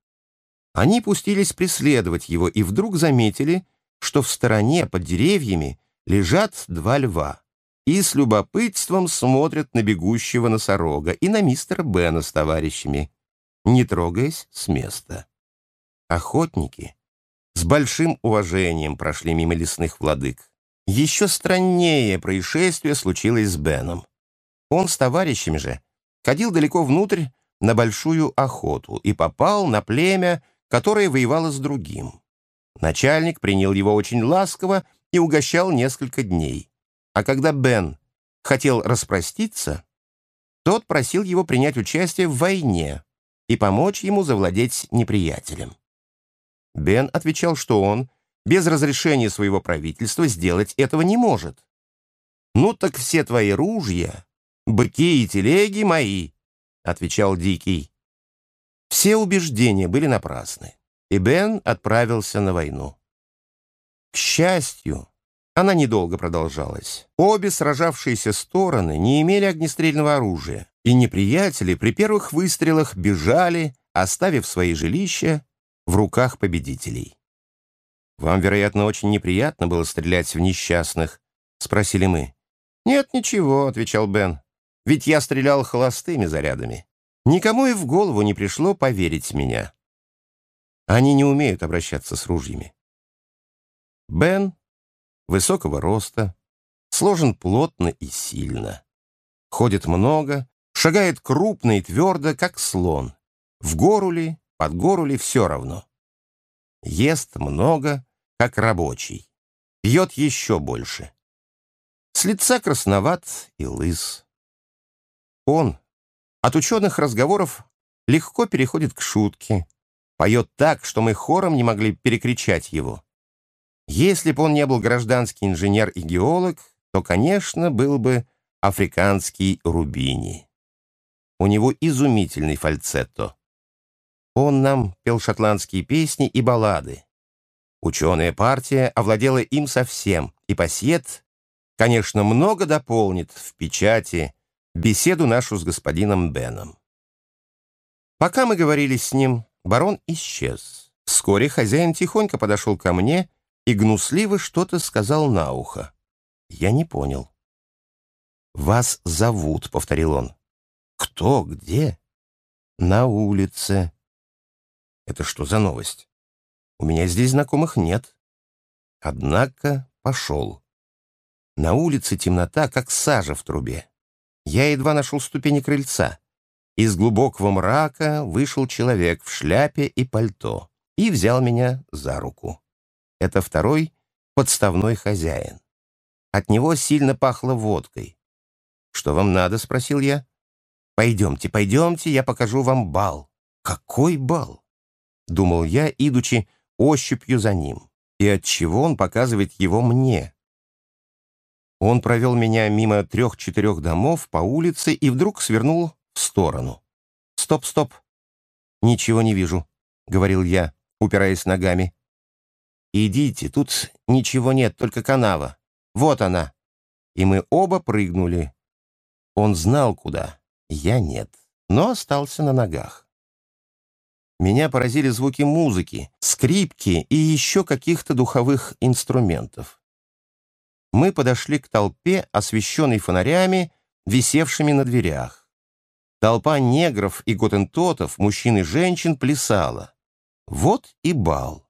Они пустились преследовать его и вдруг заметили, что в стороне под деревьями лежат два льва и с любопытством смотрят на бегущего носорога и на мистера Бена с товарищами, не трогаясь с места. Охотники с большим уважением прошли мимо лесных владык. Еще страннее происшествие случилось с Беном. Он с товарищами же ходил далеко внутрь на большую охоту и попал на племя, которое воевало с другим. Начальник принял его очень ласково и угощал несколько дней. А когда Бен хотел распроститься, тот просил его принять участие в войне, и помочь ему завладеть неприятелем. Бен отвечал, что он без разрешения своего правительства сделать этого не может. «Ну так все твои ружья, быки и телеги мои», — отвечал Дикий. Все убеждения были напрасны, и Бен отправился на войну. К счастью, она недолго продолжалась. Обе сражавшиеся стороны не имели огнестрельного оружия, и неприятели при первых выстрелах бежали, оставив свои жилища в руках победителей. «Вам, вероятно, очень неприятно было стрелять в несчастных?» — спросили мы. «Нет, ничего», — отвечал Бен. «Ведь я стрелял холостыми зарядами. Никому и в голову не пришло поверить меня. Они не умеют обращаться с ружьями». Бен высокого роста, сложен плотно и сильно. Ходит много, шагает крупно и твердо, как слон. В гору ли, под гору ли, все равно. Ест много, как рабочий. Пьет еще больше. С лица красноват и лыс. Он от ученых разговоров легко переходит к шутке, поет так, что мы хором не могли перекричать его. Если бы он не был гражданский инженер и геолог, то, конечно, был бы африканский Рубини. У него изумительный фальцетто. Он нам пел шотландские песни и баллады. Ученая партия овладела им совсем, и пассиет, конечно, много дополнит в печати беседу нашу с господином Беном. Пока мы говорили с ним, барон исчез. Вскоре хозяин тихонько подошел ко мне и гнусливо что-то сказал на ухо. Я не понял. «Вас зовут», — повторил он. «Кто? Где?» «На улице». «Это что за новость? У меня здесь знакомых нет». Однако пошел. На улице темнота, как сажа в трубе. Я едва нашел ступени крыльца. Из глубокого мрака вышел человек в шляпе и пальто и взял меня за руку. Это второй подставной хозяин. От него сильно пахло водкой. «Что вам надо?» — спросил я. «Пойдемте, пойдемте, я покажу вам бал». «Какой бал?» — думал я, идучи ощупью за ним. И отчего он показывает его мне? Он провел меня мимо трех-четырех домов по улице и вдруг свернул в сторону. «Стоп, стоп! Ничего не вижу», — говорил я, упираясь ногами. «Идите, тут ничего нет, только канава. Вот она». И мы оба прыгнули. Он знал, куда, я нет, но остался на ногах. Меня поразили звуки музыки, скрипки и еще каких-то духовых инструментов. Мы подошли к толпе, освещенной фонарями, висевшими на дверях. Толпа негров и готентотов, мужчин и женщин, плясала. Вот и бал.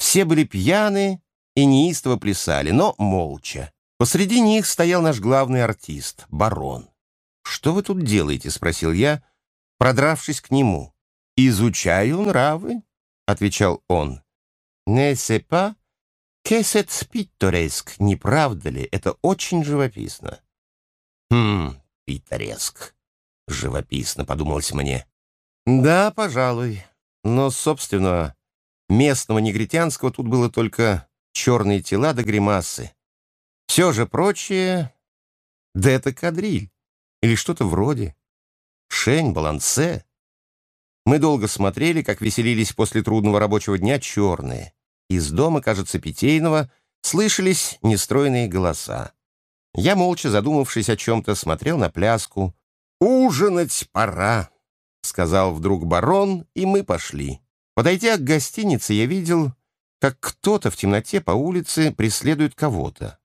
Все были пьяны и неистово плясали, но молча. Посреди них стоял наш главный артист, барон. «Что вы тут делаете?» — спросил я, продравшись к нему. «Изучаю нравы», — отвечал он. «Не сепа, кесет питтореск, не правда ли? Это очень живописно». «Хм, питтореск. Живописно», — подумалось мне. «Да, пожалуй. Но, собственно, Местного негритянского тут было только черные тела да гримасы. Все же прочее... Да это кадриль. Или что-то вроде. Шень, балансе. Мы долго смотрели, как веселились после трудного рабочего дня черные. Из дома, кажется, питейного, слышались нестройные голоса. Я, молча задумавшись о чем-то, смотрел на пляску. «Ужинать пора», — сказал вдруг барон, и мы пошли. Подойдя к гостинице, я видел, как кто-то в темноте по улице преследует кого-то.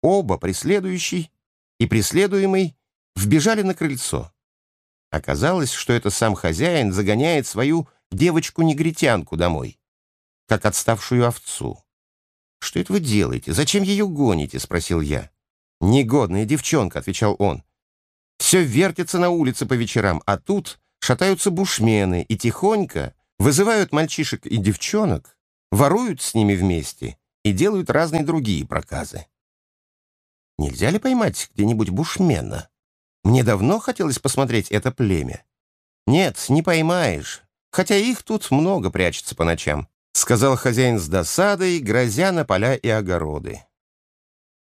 Оба, преследующий и преследуемый, вбежали на крыльцо. Оказалось, что это сам хозяин загоняет свою девочку-негритянку домой, как отставшую овцу. «Что это вы делаете? Зачем ее гоните?» — спросил я. «Негодная девчонка», — отвечал он. «Все вертится на улице по вечерам, а тут шатаются бушмены и тихонько Вызывают мальчишек и девчонок, воруют с ними вместе и делают разные другие проказы. Нельзя ли поймать где-нибудь бушмена? Мне давно хотелось посмотреть это племя. «Нет, не поймаешь, хотя их тут много прячется по ночам», сказал хозяин с досадой, грозя на поля и огороды.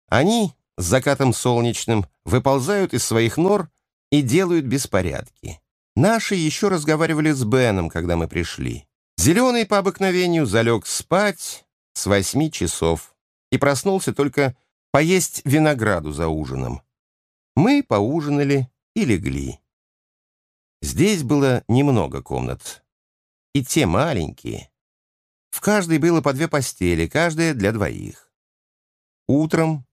Они с закатом солнечным выползают из своих нор и делают беспорядки. Наши еще разговаривали с Беном, когда мы пришли. Зеленый по обыкновению залег спать с восьми часов и проснулся только поесть винограду за ужином. Мы поужинали и легли. Здесь было немного комнат. И те маленькие. В каждой было по две постели, каждая для двоих. Утром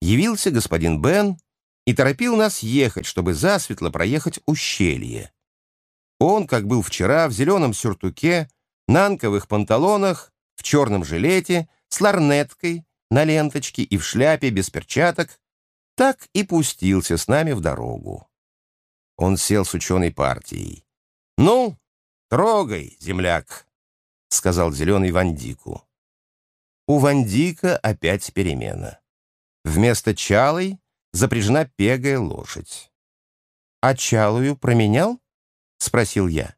явился господин Бен и торопил нас ехать, чтобы засветло проехать ущелье. Он, как был вчера, в зеленом сюртуке, нанковых панталонах, в черном жилете, с ларнеткой, на ленточке и в шляпе без перчаток, так и пустился с нами в дорогу. Он сел с ученой партией. «Ну, трогай, земляк», — сказал зеленый Вандику. У Вандика опять перемена. Вместо чалой запряжена пегая лошадь. «А чалую променял?» — спросил я.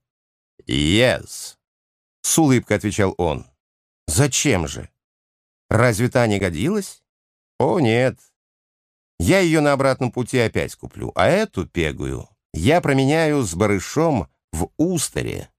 «Yes», — с улыбкой отвечал он. «Зачем же? Разве та не годилась?» «О, нет. Я ее на обратном пути опять куплю, а эту пегую я променяю с барышом в Устере».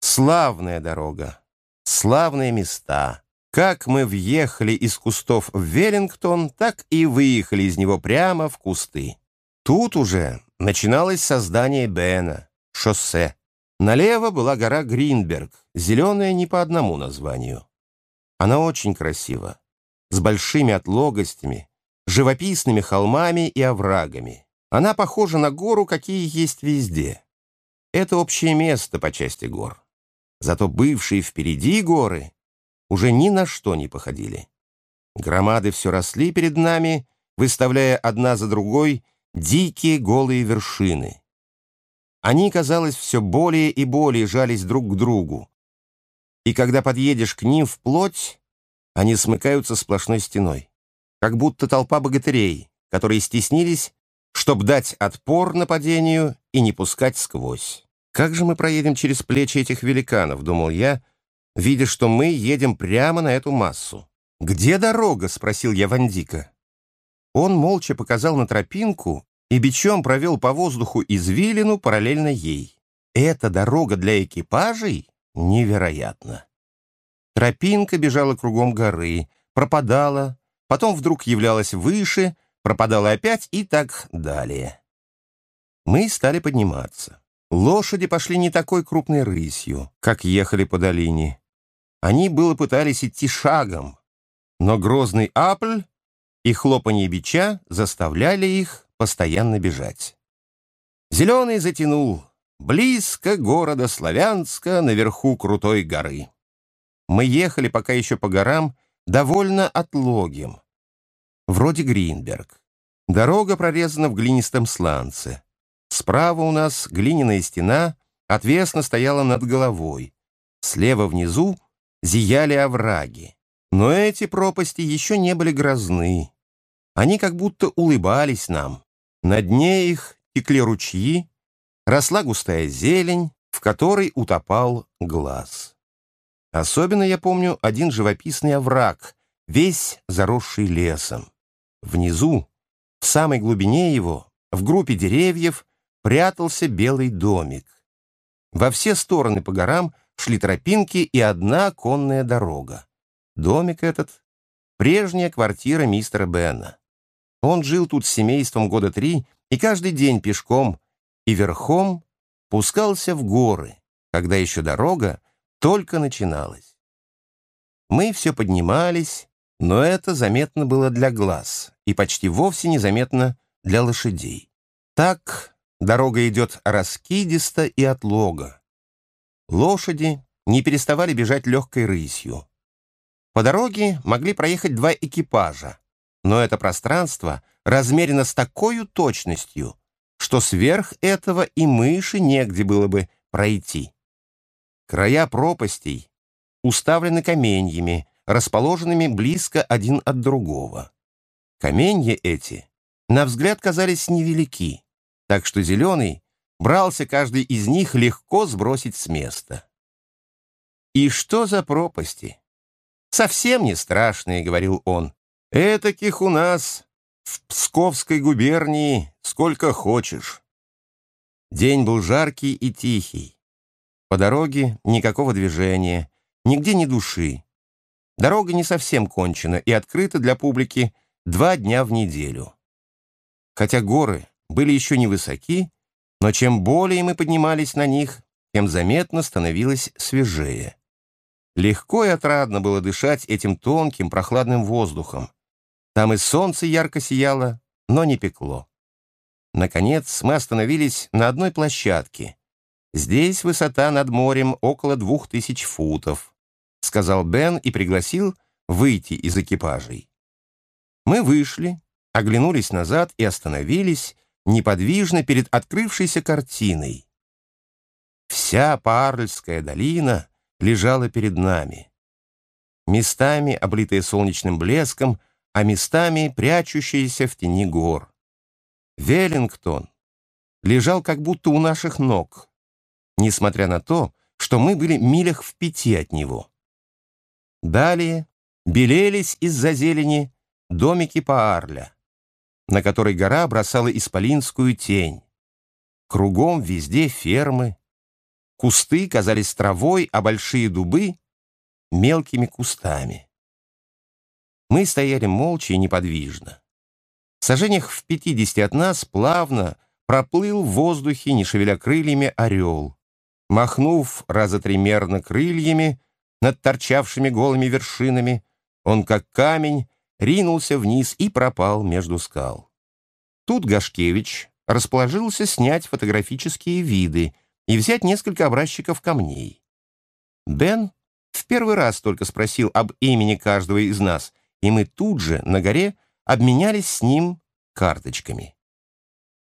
Славная дорога, славные места. Как мы въехали из кустов в Веллингтон, так и выехали из него прямо в кусты. Тут уже начиналось создание Бена, шоссе. Налево была гора Гринберг, зеленая не по одному названию. Она очень красива, с большими отлогостями, живописными холмами и оврагами. Она похожа на гору, какие есть везде. Это общее место по части гор. Зато бывшие впереди горы уже ни на что не походили. Громады все росли перед нами, выставляя одна за другой дикие голые вершины. Они, казалось, все более и более жались друг к другу. И когда подъедешь к ним вплоть, они смыкаются сплошной стеной, как будто толпа богатырей, которые стеснились, чтобы дать отпор нападению и не пускать сквозь. «Как же мы проедем через плечи этих великанов?» — думал я, видя, что мы едем прямо на эту массу. «Где дорога?» — спросил я Вандика. Он молча показал на тропинку и бичом провел по воздуху извилину параллельно ей. Эта дорога для экипажей невероятно. Тропинка бежала кругом горы, пропадала, потом вдруг являлась выше, пропадала опять и так далее. Мы стали подниматься. Лошади пошли не такой крупной рысью, как ехали по долине. Они было пытались идти шагом, но грозный апль и хлопанье бича заставляли их постоянно бежать. Зеленый затянул близко города Славянска наверху крутой горы. Мы ехали пока еще по горам, довольно отлогим, вроде Гринберг. Дорога прорезана в глинистом сланце. Справа у нас глиняная стена отвесно стояла над головой. Слева внизу зияли овраги. Но эти пропасти еще не были грозны. Они как будто улыбались нам. На дне их текли ручьи, росла густая зелень, в которой утопал глаз. Особенно я помню один живописный овраг, весь заросший лесом. Внизу, в самой глубине его, в группе деревьев, прятался белый домик. Во все стороны по горам шли тропинки и одна конная дорога. Домик этот — прежняя квартира мистера Бена. Он жил тут с семейством года три и каждый день пешком и верхом пускался в горы, когда еще дорога только начиналась. Мы все поднимались, но это заметно было для глаз и почти вовсе незаметно для лошадей. Так дорога идет раскидисто и отлого. Лошади не переставали бежать легкой рысью. По дороге могли проехать два экипажа, но это пространство размерено с такой точностью, что сверх этого и мыши негде было бы пройти. Края пропастей уставлены каменьями, расположенными близко один от другого. Каменья эти, на взгляд, казались невелики, так что Зеленый брался каждый из них легко сбросить с места. «И что за пропасти?» «Совсем не страшные», — говорил он. «Этаких у нас в Псковской губернии сколько хочешь». День был жаркий и тихий. По дороге никакого движения, нигде ни души. Дорога не совсем кончена и открыта для публики два дня в неделю. Хотя горы были еще невысоки, но чем более мы поднимались на них, тем заметно становилось свежее. Легко и отрадно было дышать этим тонким прохладным воздухом. Там и солнце ярко сияло, но не пекло. Наконец мы остановились на одной площадке. Здесь высота над морем около двух тысяч футов, сказал Бен и пригласил выйти из экипажей. Мы вышли, оглянулись назад и остановились неподвижно перед открывшейся картиной. Вся Парльская долина лежала перед нами. Местами облитая солнечным блеском, а местами прячущаяся в тени гор. Веллингтон лежал как будто у наших ног, несмотря на то, что мы были милях в пяти от него. Далее белелись из-за зелени домики Паарля, на которой гора бросала исполинскую тень. Кругом везде фермы. Кусты казались травой, а большие дубы — мелкими кустами. Мы стояли молча и неподвижно. В сажениях в пятидесяти от нас плавно проплыл в воздухе, не шевеля крыльями, орел. Махнув раза тримерно крыльями над торчавшими голыми вершинами, он, как камень, ринулся вниз и пропал между скал. Тут Гашкевич расположился снять фотографические виды и взять несколько образчиков камней. Бен в первый раз только спросил об имени каждого из нас, и мы тут же на горе обменялись с ним карточками.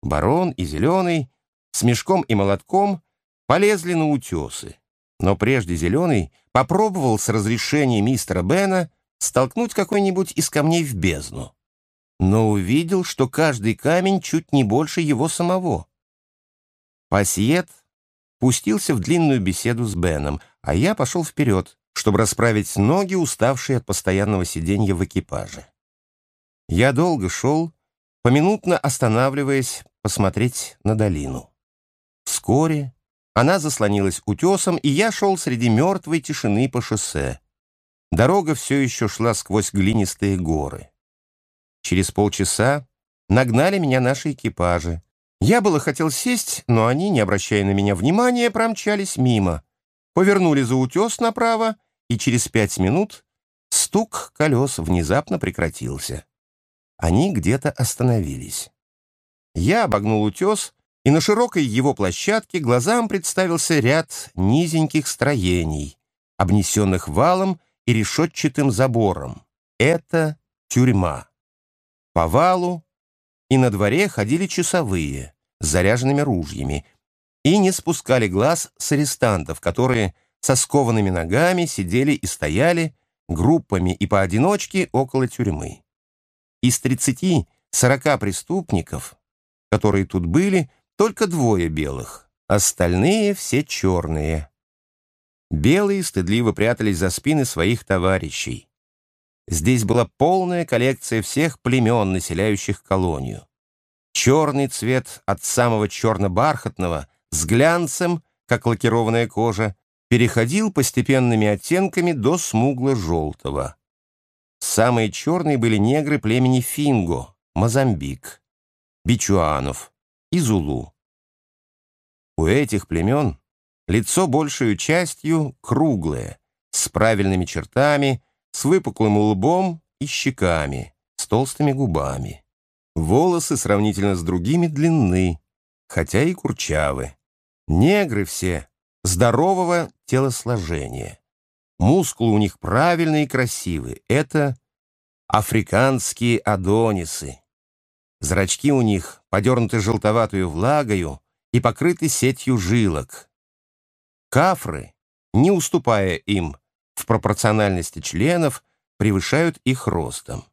Барон и Зеленый с мешком и молотком полезли на утесы, но прежде Зеленый попробовал с разрешения мистера Бена столкнуть какой-нибудь из камней в бездну, но увидел, что каждый камень чуть не больше его самого. Пассиет пустился в длинную беседу с Беном, а я пошел вперед, чтобы расправить ноги, уставшие от постоянного сидения в экипаже. Я долго шел, поминутно останавливаясь посмотреть на долину. Вскоре она заслонилась утесом, и я шел среди мертвой тишины по шоссе. Дорога все еще шла сквозь глинистые горы. Через полчаса нагнали меня наши экипажи. Я было хотел сесть, но они, не обращая на меня внимания, промчались мимо. Повернули за утес направо, и через пять минут стук колес внезапно прекратился. Они где-то остановились. Я обогнул утес, и на широкой его площадке глазам представился ряд низеньких строений, обнесенных валом и решетчатым забором. Это тюрьма. По валу и на дворе ходили часовые с заряженными ружьями и не спускали глаз с арестантов, которые со скованными ногами сидели и стояли группами и поодиночке около тюрьмы. Из 30-40 преступников, которые тут были, только двое белых, остальные все черные. Белые стыдливо прятались за спины своих товарищей. Здесь была полная коллекция всех племен, населяющих колонию. Черный цвет от самого черно-бархатного с глянцем, как лакированная кожа, переходил постепенными оттенками до смугло-желтого. Самые черные были негры племени Финго, Мозамбик, Бичуанов и Зулу. У этих племен Лицо большую частью круглое, с правильными чертами, с выпуклым лбом и щеками, с толстыми губами. Волосы сравнительно с другими длинны, хотя и курчавы. Негры все здорового телосложения. Мускулы у них правильные и красивые. Это африканские адонисы. Зрачки у них подернуты желтоватую влагою и покрыты сетью жилок. Кафры, не уступая им в пропорциональности членов, превышают их ростом.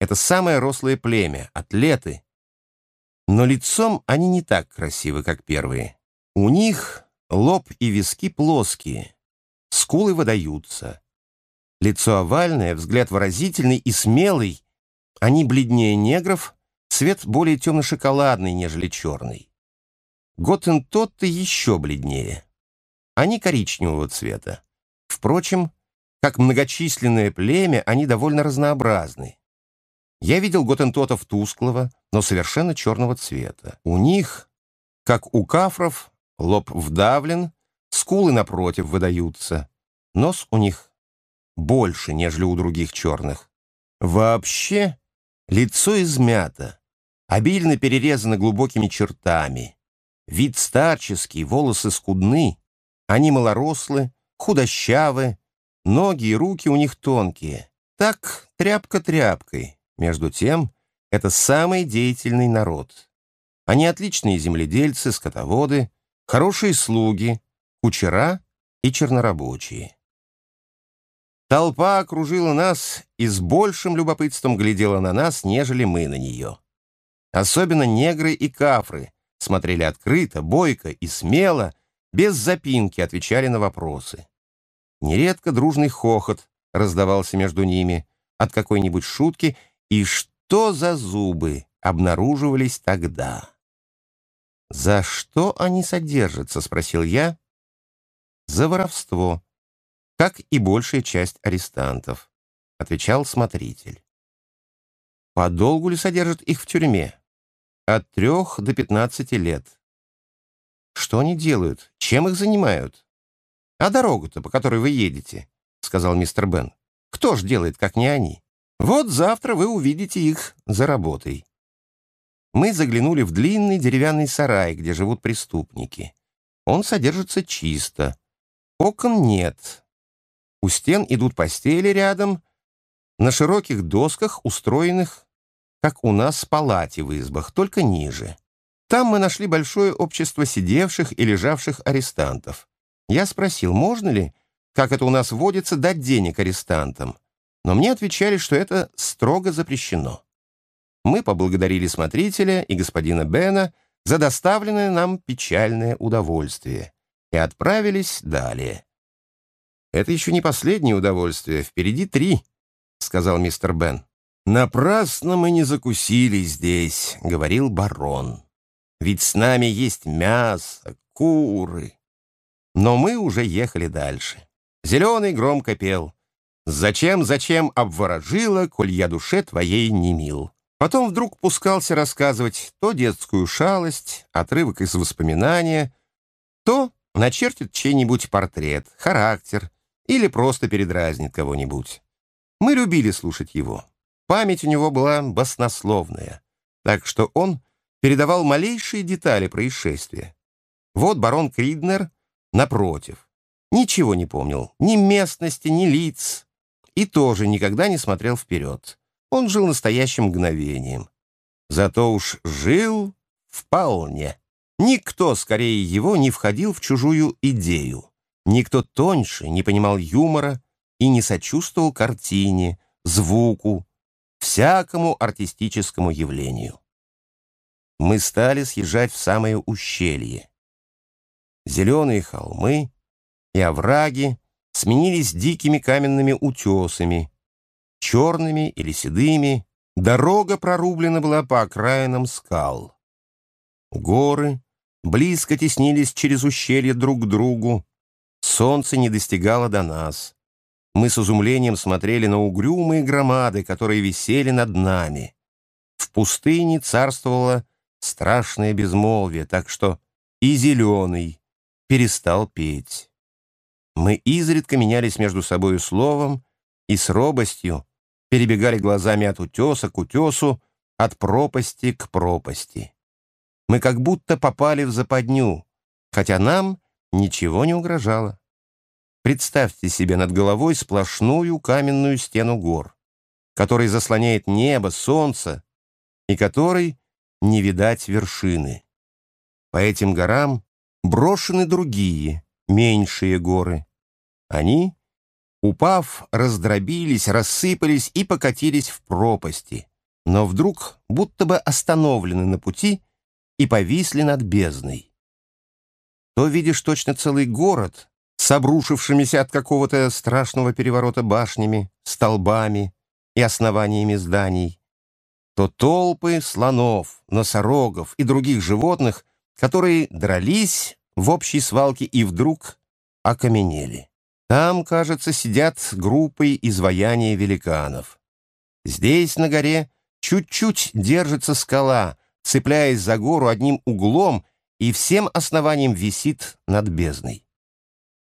Это самое рослое племя, атлеты. Но лицом они не так красивы, как первые. У них лоб и виски плоские, скулы выдаются. Лицо овальное, взгляд выразительный и смелый. Они бледнее негров, цвет более темно-шоколадный, нежели черный. Готтентотты еще бледнее. Они коричневого цвета. Впрочем, как многочисленное племя, они довольно разнообразны. Я видел готентотов тусклого, но совершенно черного цвета. У них, как у кафров, лоб вдавлен, скулы напротив выдаются. Нос у них больше, нежели у других черных. Вообще, лицо измято, обильно перерезано глубокими чертами. Вид старческий, волосы скудны, они малорослы, худощавы, ноги и руки у них тонкие. Так, тряпка тряпкой. Между тем, это самый деятельный народ. Они отличные земледельцы, скотоводы, хорошие слуги, кучера и чернорабочие. Толпа окружила нас и с большим любопытством глядела на нас, нежели мы на нее. Особенно негры и кафры смотрели открыто, бойко и смело, без запинки отвечали на вопросы. Нередко дружный хохот раздавался между ними от какой-нибудь шутки, и что за зубы обнаруживались тогда? «За что они содержатся?» — спросил я. «За воровство, как и большая часть арестантов», — отвечал смотритель. «Подолгу ли содержат их в тюрьме?» «От трех до пятнадцати лет». «Что они делают? Чем их занимают?» «А дорогу-то, по которой вы едете?» — сказал мистер Бен. «Кто ж делает, как не они? Вот завтра вы увидите их за работой». Мы заглянули в длинный деревянный сарай, где живут преступники. Он содержится чисто. Окон нет. У стен идут постели рядом, на широких досках, устроенных, как у нас палате в избах, только ниже. Там мы нашли большое общество сидевших и лежавших арестантов. Я спросил, можно ли, как это у нас водится, дать денег арестантам, но мне отвечали, что это строго запрещено. Мы поблагодарили смотрителя и господина Бена за доставленное нам печальное удовольствие и отправились далее. «Это еще не последнее удовольствие, впереди три», — сказал мистер Бен. «Напрасно мы не закусили здесь», — говорил барон. «Ведь с нами есть мясо, куры, но мы уже ехали дальше. Зеленый громко пел. «Зачем, зачем обворожила, коль я душе твоей не мил?» Потом вдруг пускался рассказывать то детскую шалость, отрывок из воспоминания, то начертит чей-нибудь портрет, характер или просто передразнит кого-нибудь. Мы любили слушать его. Память у него была баснословная, так что он передавал малейшие детали происшествия. Вот барон Криднер Напротив, ничего не помнил, ни местности, ни лиц, и тоже никогда не смотрел вперед. Он жил настоящим мгновением. Зато уж жил вполне. Никто скорее его не входил в чужую идею. Никто тоньше не понимал юмора и не сочувствовал картине, звуку, всякому артистическому явлению. Мы стали съезжать в самое ущелье. Зеленые холмы и овраги сменились дикими каменными утесами, черными или седыми. Дорога прорублена была по окраинам скал. Горы близко теснились через ущелье друг к другу. Солнце не достигало до нас. Мы с изумлением смотрели на угрюмые громады, которые висели над нами. В пустыне царствовало страшное безмолвие, так что и зеленый, перестал петь. Мы изредка менялись между собою словом и с робостью перебегали глазами от утеса к утесу, от пропасти к пропасти. Мы как будто попали в западню, хотя нам ничего не угрожало. Представьте себе над головой сплошную каменную стену гор, которой заслоняет небо, солнце, и которой не видать вершины. По этим горам брошены другие, меньшие горы. Они, упав, раздробились, рассыпались и покатились в пропасти, но вдруг будто бы остановлены на пути и повисли над бездной. то видишь точно целый город с обрушившимися от какого-то страшного переворота башнями, столбами и основаниями зданий, то толпы слонов, носорогов и других животных, которые дрались в общей свалке и вдруг окаменели. Там, кажется, сидят группой изваяния великанов. Здесь, на горе, чуть-чуть держится скала, цепляясь за гору одним углом и всем основанием висит над бездной.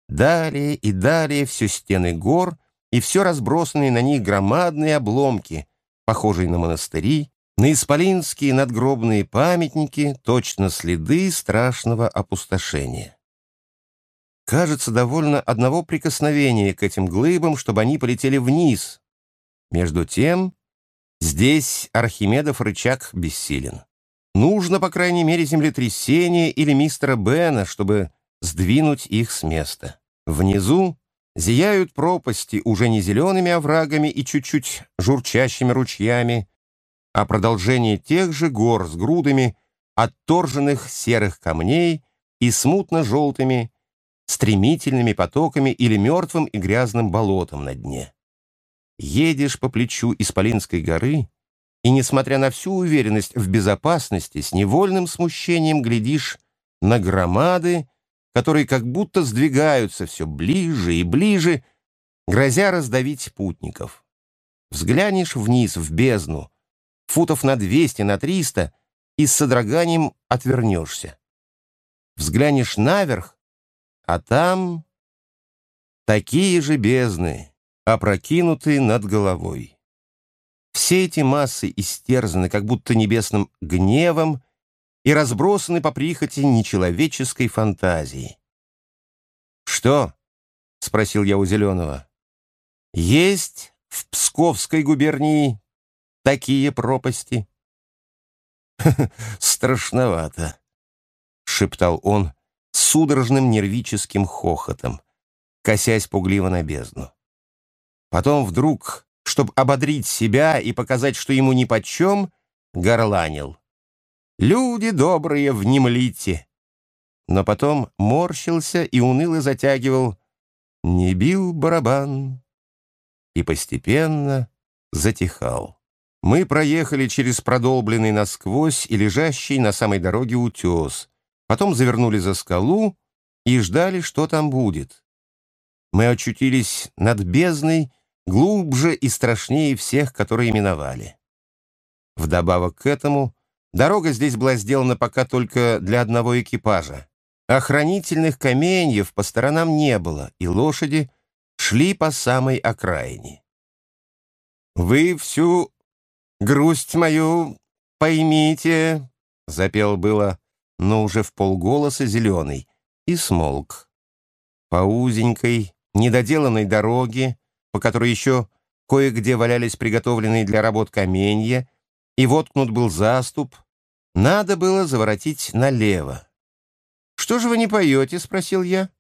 Далее и далее все стены гор и все разбросанные на них громадные обломки, похожие на монастыри, на исполинские надгробные памятники, точно следы страшного опустошения. Кажется, довольно одного прикосновения к этим глыбам, чтобы они полетели вниз. Между тем, здесь Архимедов рычаг бессилен. Нужно, по крайней мере, землетрясение или мистера Бена, чтобы сдвинуть их с места. Внизу зияют пропасти уже не зелеными оврагами и чуть-чуть журчащими ручьями, а продолжение тех же гор с грудами отторженных серых камней и смутно-желтыми стремительными потоками или мертвым и грязным болотом на дне. Едешь по плечу Исполинской горы, и, несмотря на всю уверенность в безопасности, с невольным смущением глядишь на громады, которые как будто сдвигаются все ближе и ближе, грозя раздавить путников. Взглянешь вниз, в бездну, футов на 200, на 300, и с содроганием отвернешься. Взглянешь наверх, а там такие же бездны, опрокинутые над головой. Все эти массы истерзаны как будто небесным гневом и разбросаны по прихоти нечеловеческой фантазии. «Что?» — спросил я у Зеленого. «Есть в Псковской губернии такие пропасти?» «Страшновато», — шептал он, судорожным нервическим хохотом, косясь пугливо на бездну. Потом вдруг, чтобы ободрить себя и показать, что ему нипочем, горланил. «Люди добрые, внемлите!» Но потом морщился и уныло затягивал «Не бил барабан» и постепенно затихал. Мы проехали через продолбленный насквозь и лежащий на самой дороге утес, Потом завернули за скалу и ждали, что там будет. Мы очутились над бездной, глубже и страшнее всех, которые миновали. Вдобавок к этому, дорога здесь была сделана пока только для одного экипажа. Охранительных каменьев по сторонам не было, и лошади шли по самой окраине. «Вы всю грусть мою поймите», — запел было но уже в полголоса зеленый, и смолк. По узенькой, недоделанной дороге, по которой еще кое-где валялись приготовленные для работ каменья, и воткнут был заступ, надо было заворотить налево. «Что же вы не поете?» — спросил я.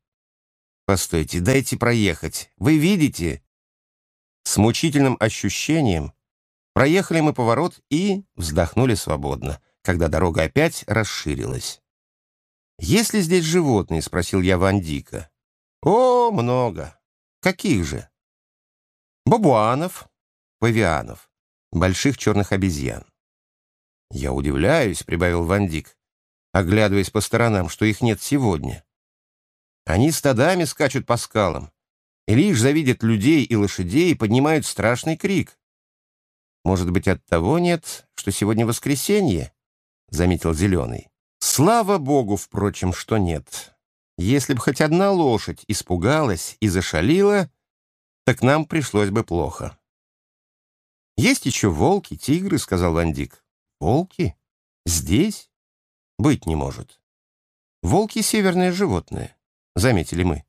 «Постойте, дайте проехать. Вы видите?» С мучительным ощущением проехали мы поворот и вздохнули свободно когда дорога опять расширилась. «Есть ли здесь животные?» — спросил я Ван Дика. «О, много. Каких же?» «Бабуанов, павианов, больших черных обезьян». «Я удивляюсь», — прибавил Ван Дик, оглядываясь по сторонам, что их нет сегодня. «Они стадами скачут по скалам, и лишь завидят людей и лошадей поднимают страшный крик. Может быть, от того нет, что сегодня воскресенье?» — заметил Зеленый. «Слава богу, впрочем, что нет. Если бы хоть одна лошадь испугалась и зашалила, так нам пришлось бы плохо». «Есть еще волки, тигры», — сказал Вандик. «Волки? Здесь? Быть не может. Волки — северные животные», — заметили мы.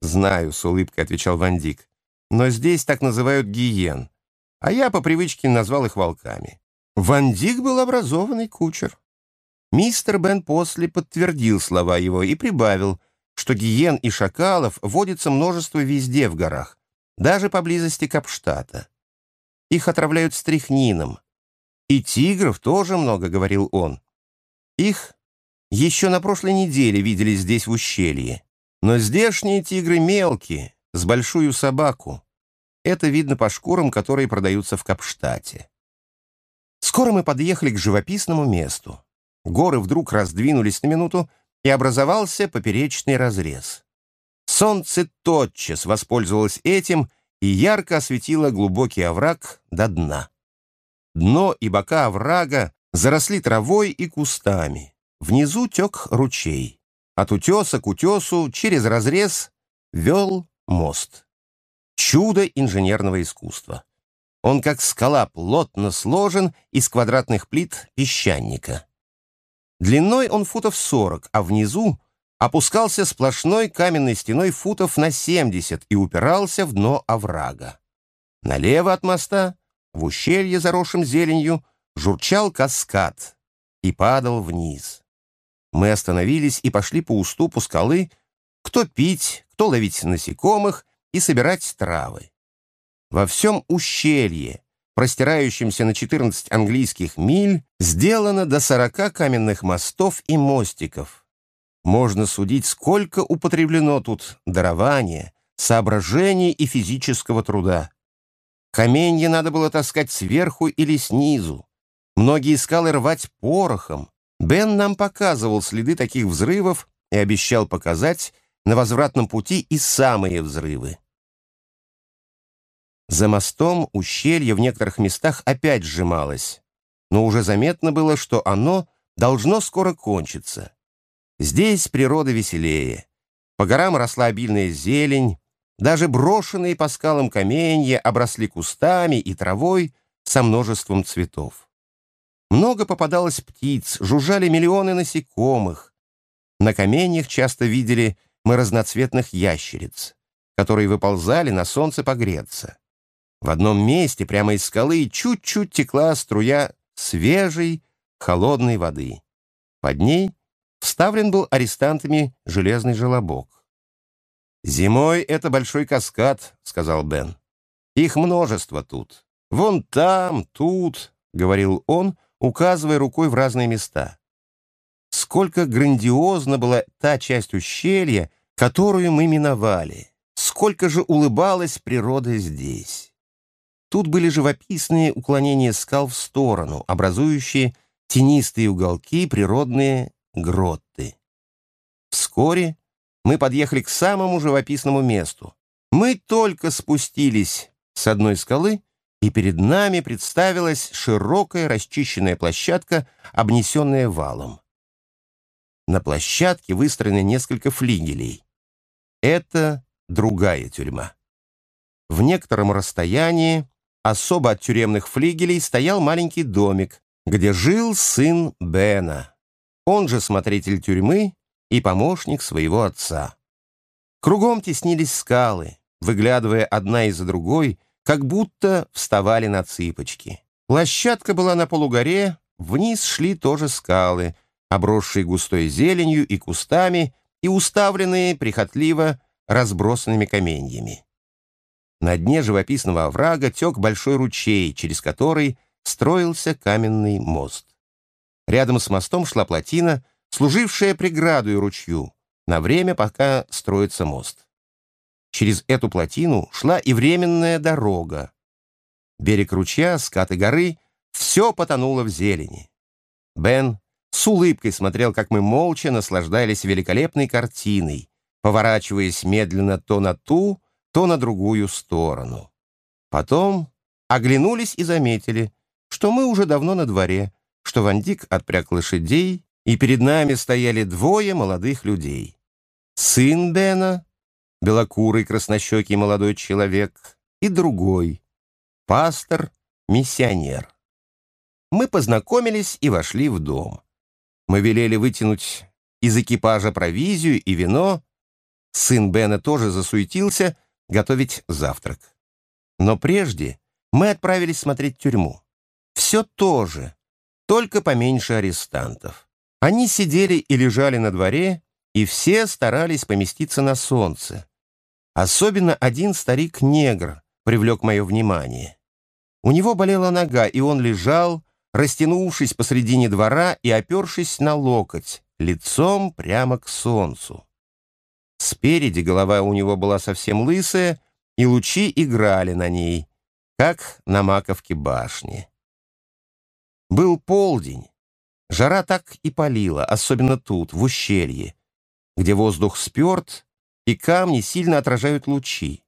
«Знаю», — с улыбкой отвечал Вандик. «Но здесь так называют гиен, а я по привычке назвал их волками». Ван Дик был образованный кучер. Мистер Бен после подтвердил слова его и прибавил, что гиен и шакалов водится множество везде в горах, даже поблизости Капштата. Их отравляют стрихнином. И тигров тоже много, говорил он. Их еще на прошлой неделе видели здесь в ущелье. Но здешние тигры мелкие, с большую собаку. Это видно по шкурам, которые продаются в Капштате. Скоро мы подъехали к живописному месту. Горы вдруг раздвинулись на минуту, и образовался поперечный разрез. Солнце тотчас воспользовалось этим и ярко осветило глубокий овраг до дна. Дно и бока оврага заросли травой и кустами. Внизу тек ручей. От утеса к утесу через разрез вел мост. Чудо инженерного искусства. Он как скала плотно сложен из квадратных плит песчаника. Длиной он футов 40, а внизу опускался сплошной каменной стеной футов на 70 и упирался в дно оврага. Налево от моста, в ущелье, заросшем зеленью, журчал каскад и падал вниз. Мы остановились и пошли по уступу скалы, кто пить, кто ловить насекомых и собирать травы. Во всем ущелье, простирающемся на 14 английских миль, сделано до 40 каменных мостов и мостиков. Можно судить, сколько употреблено тут дарования, соображений и физического труда. Каменья надо было таскать сверху или снизу. Многие скалы рвать порохом. Бен нам показывал следы таких взрывов и обещал показать на возвратном пути и самые взрывы. За мостом ущелье в некоторых местах опять сжималось, но уже заметно было, что оно должно скоро кончиться. Здесь природа веселее. По горам росла обильная зелень, даже брошенные по скалам каменья обросли кустами и травой со множеством цветов. Много попадалось птиц, жужжали миллионы насекомых. На каменьях часто видели мы разноцветных ящериц, которые выползали на солнце погреться. В одном месте прямо из скалы чуть-чуть текла струя свежей, холодной воды. Под ней вставлен был арестантами железный желобок. «Зимой это большой каскад», — сказал Бен. «Их множество тут. Вон там, тут», — говорил он, указывая рукой в разные места. Сколько грандиозна была та часть ущелья, которую мы миновали. Сколько же улыбалась природа здесь. Тут были живописные уклонения скал в сторону, образующие тенистые уголки, природные гротты. Вскоре мы подъехали к самому живописному месту. Мы только спустились с одной скалы, и перед нами представилась широкая расчищенная площадка, обнесенная валом. На площадке выстроены несколько флигелей. Это другая тюрьма. В некотором расстоянии особо от тюремных флигелей стоял маленький домик, где жил сын Бена. Он же смотритель тюрьмы и помощник своего отца. Кругом теснились скалы, выглядывая одна из-за другой, как будто вставали на цыпочки. Площадка была на полугоре, вниз шли тоже скалы, обросшие густой зеленью и кустами и уставленные прихотливо разбросанными каменьями. На дне живописного оврага тек большой ручей, через который строился каменный мост. Рядом с мостом шла плотина, служившая преградой ручью, на время, пока строится мост. Через эту плотину шла и временная дорога. Берег ручья, скаты горы — все потонуло в зелени. Бен с улыбкой смотрел, как мы молча наслаждались великолепной картиной, поворачиваясь медленно то на ту, то на другую сторону. Потом оглянулись и заметили, что мы уже давно на дворе, что Вандик отпряг лошадей, и перед нами стояли двое молодых людей. Сын Бена, белокурый краснощекий молодой человек, и другой, пастор-миссионер. Мы познакомились и вошли в дом. Мы велели вытянуть из экипажа провизию и вино. Сын Бена тоже засуетился, готовить завтрак. Но прежде мы отправились смотреть тюрьму. Все то же, только поменьше арестантов. Они сидели и лежали на дворе, и все старались поместиться на солнце. Особенно один старик-негр привлек мое внимание. У него болела нога, и он лежал, растянувшись посредине двора и опершись на локоть, лицом прямо к солнцу. Спереди голова у него была совсем лысая, и лучи играли на ней, как на маковке башни. Был полдень. Жара так и палила, особенно тут, в ущелье, где воздух сперт, и камни сильно отражают лучи.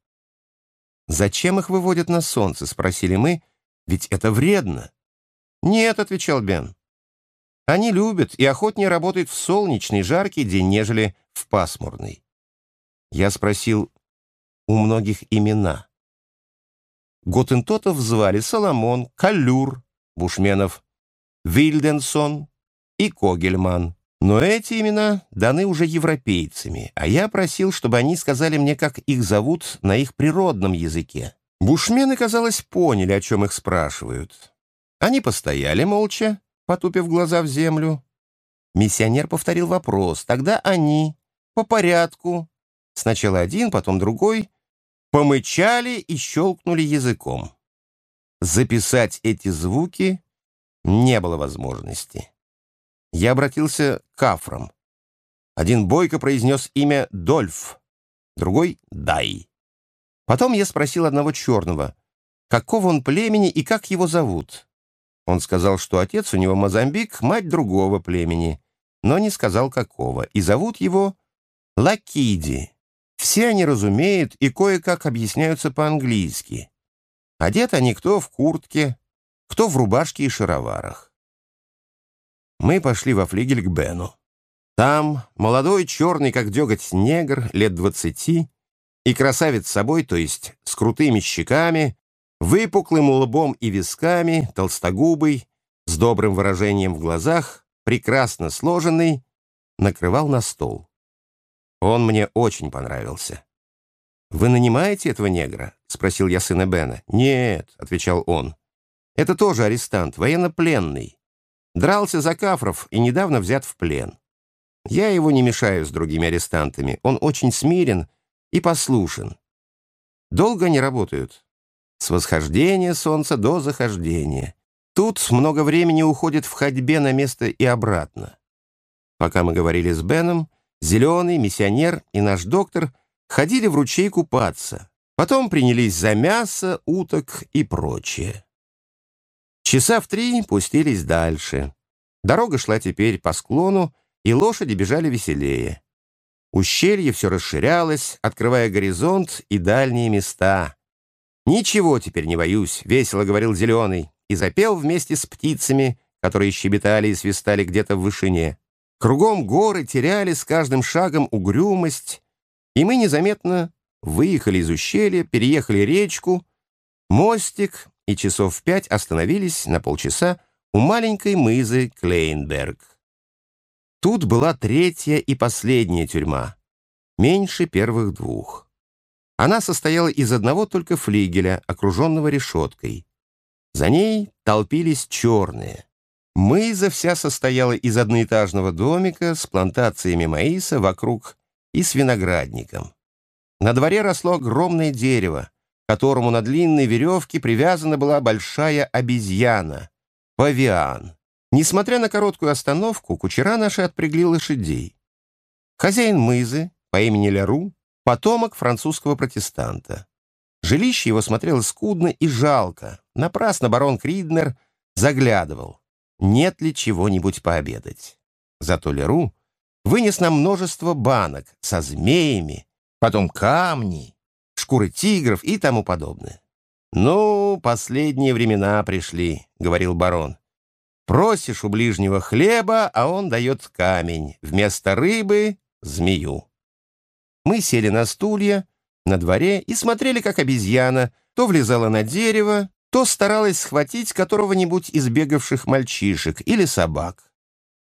«Зачем их выводят на солнце?» — спросили мы. «Ведь это вредно». «Нет», — отвечал Бен. «Они любят и охотнее работают в солнечный жаркий день, нежели в пасмурный». Я спросил, у многих имена. Готентотов звали Соломон, Калюр, Бушменов, Вильденсон и Когельман. Но эти имена даны уже европейцами, а я просил, чтобы они сказали мне, как их зовут на их природном языке. Бушмены, казалось, поняли, о чем их спрашивают. Они постояли молча, потупив глаза в землю. Миссионер повторил вопрос. Тогда они, по порядку, сначала один, потом другой, помычали и щелкнули языком. Записать эти звуки не было возможности. Я обратился к афрам. Один бойко произнес имя Дольф, другой — Дай. Потом я спросил одного черного, какого он племени и как его зовут. Он сказал, что отец у него Мозамбик, мать другого племени, но не сказал какого, и зовут его Лакиди. Все они разумеют и кое-как объясняются по-английски. Одеты они кто в куртке, кто в рубашке и шароварах. Мы пошли во флигель к Бену. Там молодой, черный, как деготь, негр, лет двадцати, и красавец собой, то есть с крутыми щеками, выпуклым лбом и висками, толстогубый, с добрым выражением в глазах, прекрасно сложенный, накрывал на стол. Он мне очень понравился. «Вы нанимаете этого негра?» — спросил я сына Бена. «Нет», — отвечал он. «Это тоже арестант, военнопленный. Дрался за кафров и недавно взят в плен. Я его не мешаю с другими арестантами. Он очень смирен и послушен. Долго они работают? С восхождения солнца до захождения. Тут много времени уходит в ходьбе на место и обратно. Пока мы говорили с Беном, Зеленый, миссионер и наш доктор ходили в ручей купаться. Потом принялись за мясо, уток и прочее. Часа в три пустились дальше. Дорога шла теперь по склону, и лошади бежали веселее. Ущелье все расширялось, открывая горизонт и дальние места. «Ничего теперь не боюсь», — весело говорил Зеленый, и запел вместе с птицами, которые щебетали и свистали где-то в вышине. Кругом горы теряли с каждым шагом угрюмость, и мы незаметно выехали из ущелья, переехали речку, мостик и часов в пять остановились на полчаса у маленькой мызы Клейнберг. Тут была третья и последняя тюрьма, меньше первых двух. Она состояла из одного только флигеля, окруженного решеткой. За ней толпились черные. Мыза вся состояла из одноэтажного домика с плантациями маиса вокруг и с виноградником. На дворе росло огромное дерево, которому на длинной веревке привязана была большая обезьяна — павиан. Несмотря на короткую остановку, кучера наши отпрягли лошадей. Хозяин мызы по имени Леру — потомок французского протестанта. Жилище его смотрело скудно и жалко. Напрасно барон Криднер заглядывал нет ли чего-нибудь пообедать. Зато Леру вынес нам множество банок со змеями, потом камни, шкуры тигров и тому подобное. «Ну, последние времена пришли», — говорил барон. «Просишь у ближнего хлеба, а он дает камень, вместо рыбы — змею». Мы сели на стулья на дворе и смотрели, как обезьяна то влезала на дерево, то старалась схватить которого-нибудь из бегавших мальчишек или собак.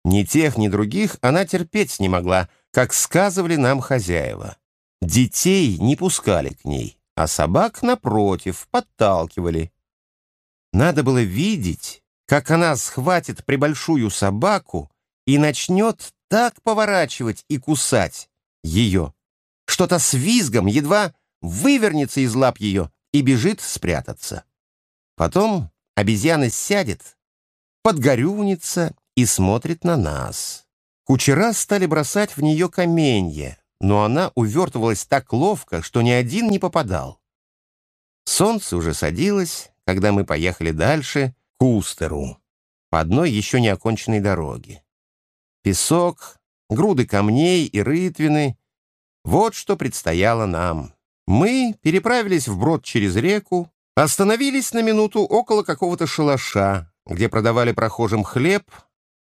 Ни тех, ни других она терпеть не могла, как сказывали нам хозяева. Детей не пускали к ней, а собак, напротив, подталкивали. Надо было видеть, как она схватит прибольшую собаку и начнет так поворачивать и кусать ее, что-то с визгом едва вывернется из лап ее и бежит спрятаться. Потом обезьяна сядет, подгорюнится и смотрит на нас. Кучера стали бросать в нее каменья, но она увертывалась так ловко, что ни один не попадал. Солнце уже садилось, когда мы поехали дальше, к Устеру, по одной еще не оконченной дороге. Песок, груды камней и рытвины — вот что предстояло нам. Мы переправились вброд через реку, остановились на минуту около какого-то шалаша, где продавали прохожим хлеб,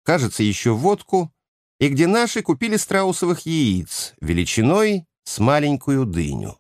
кажется, еще водку, и где наши купили страусовых яиц величиной с маленькую дыню.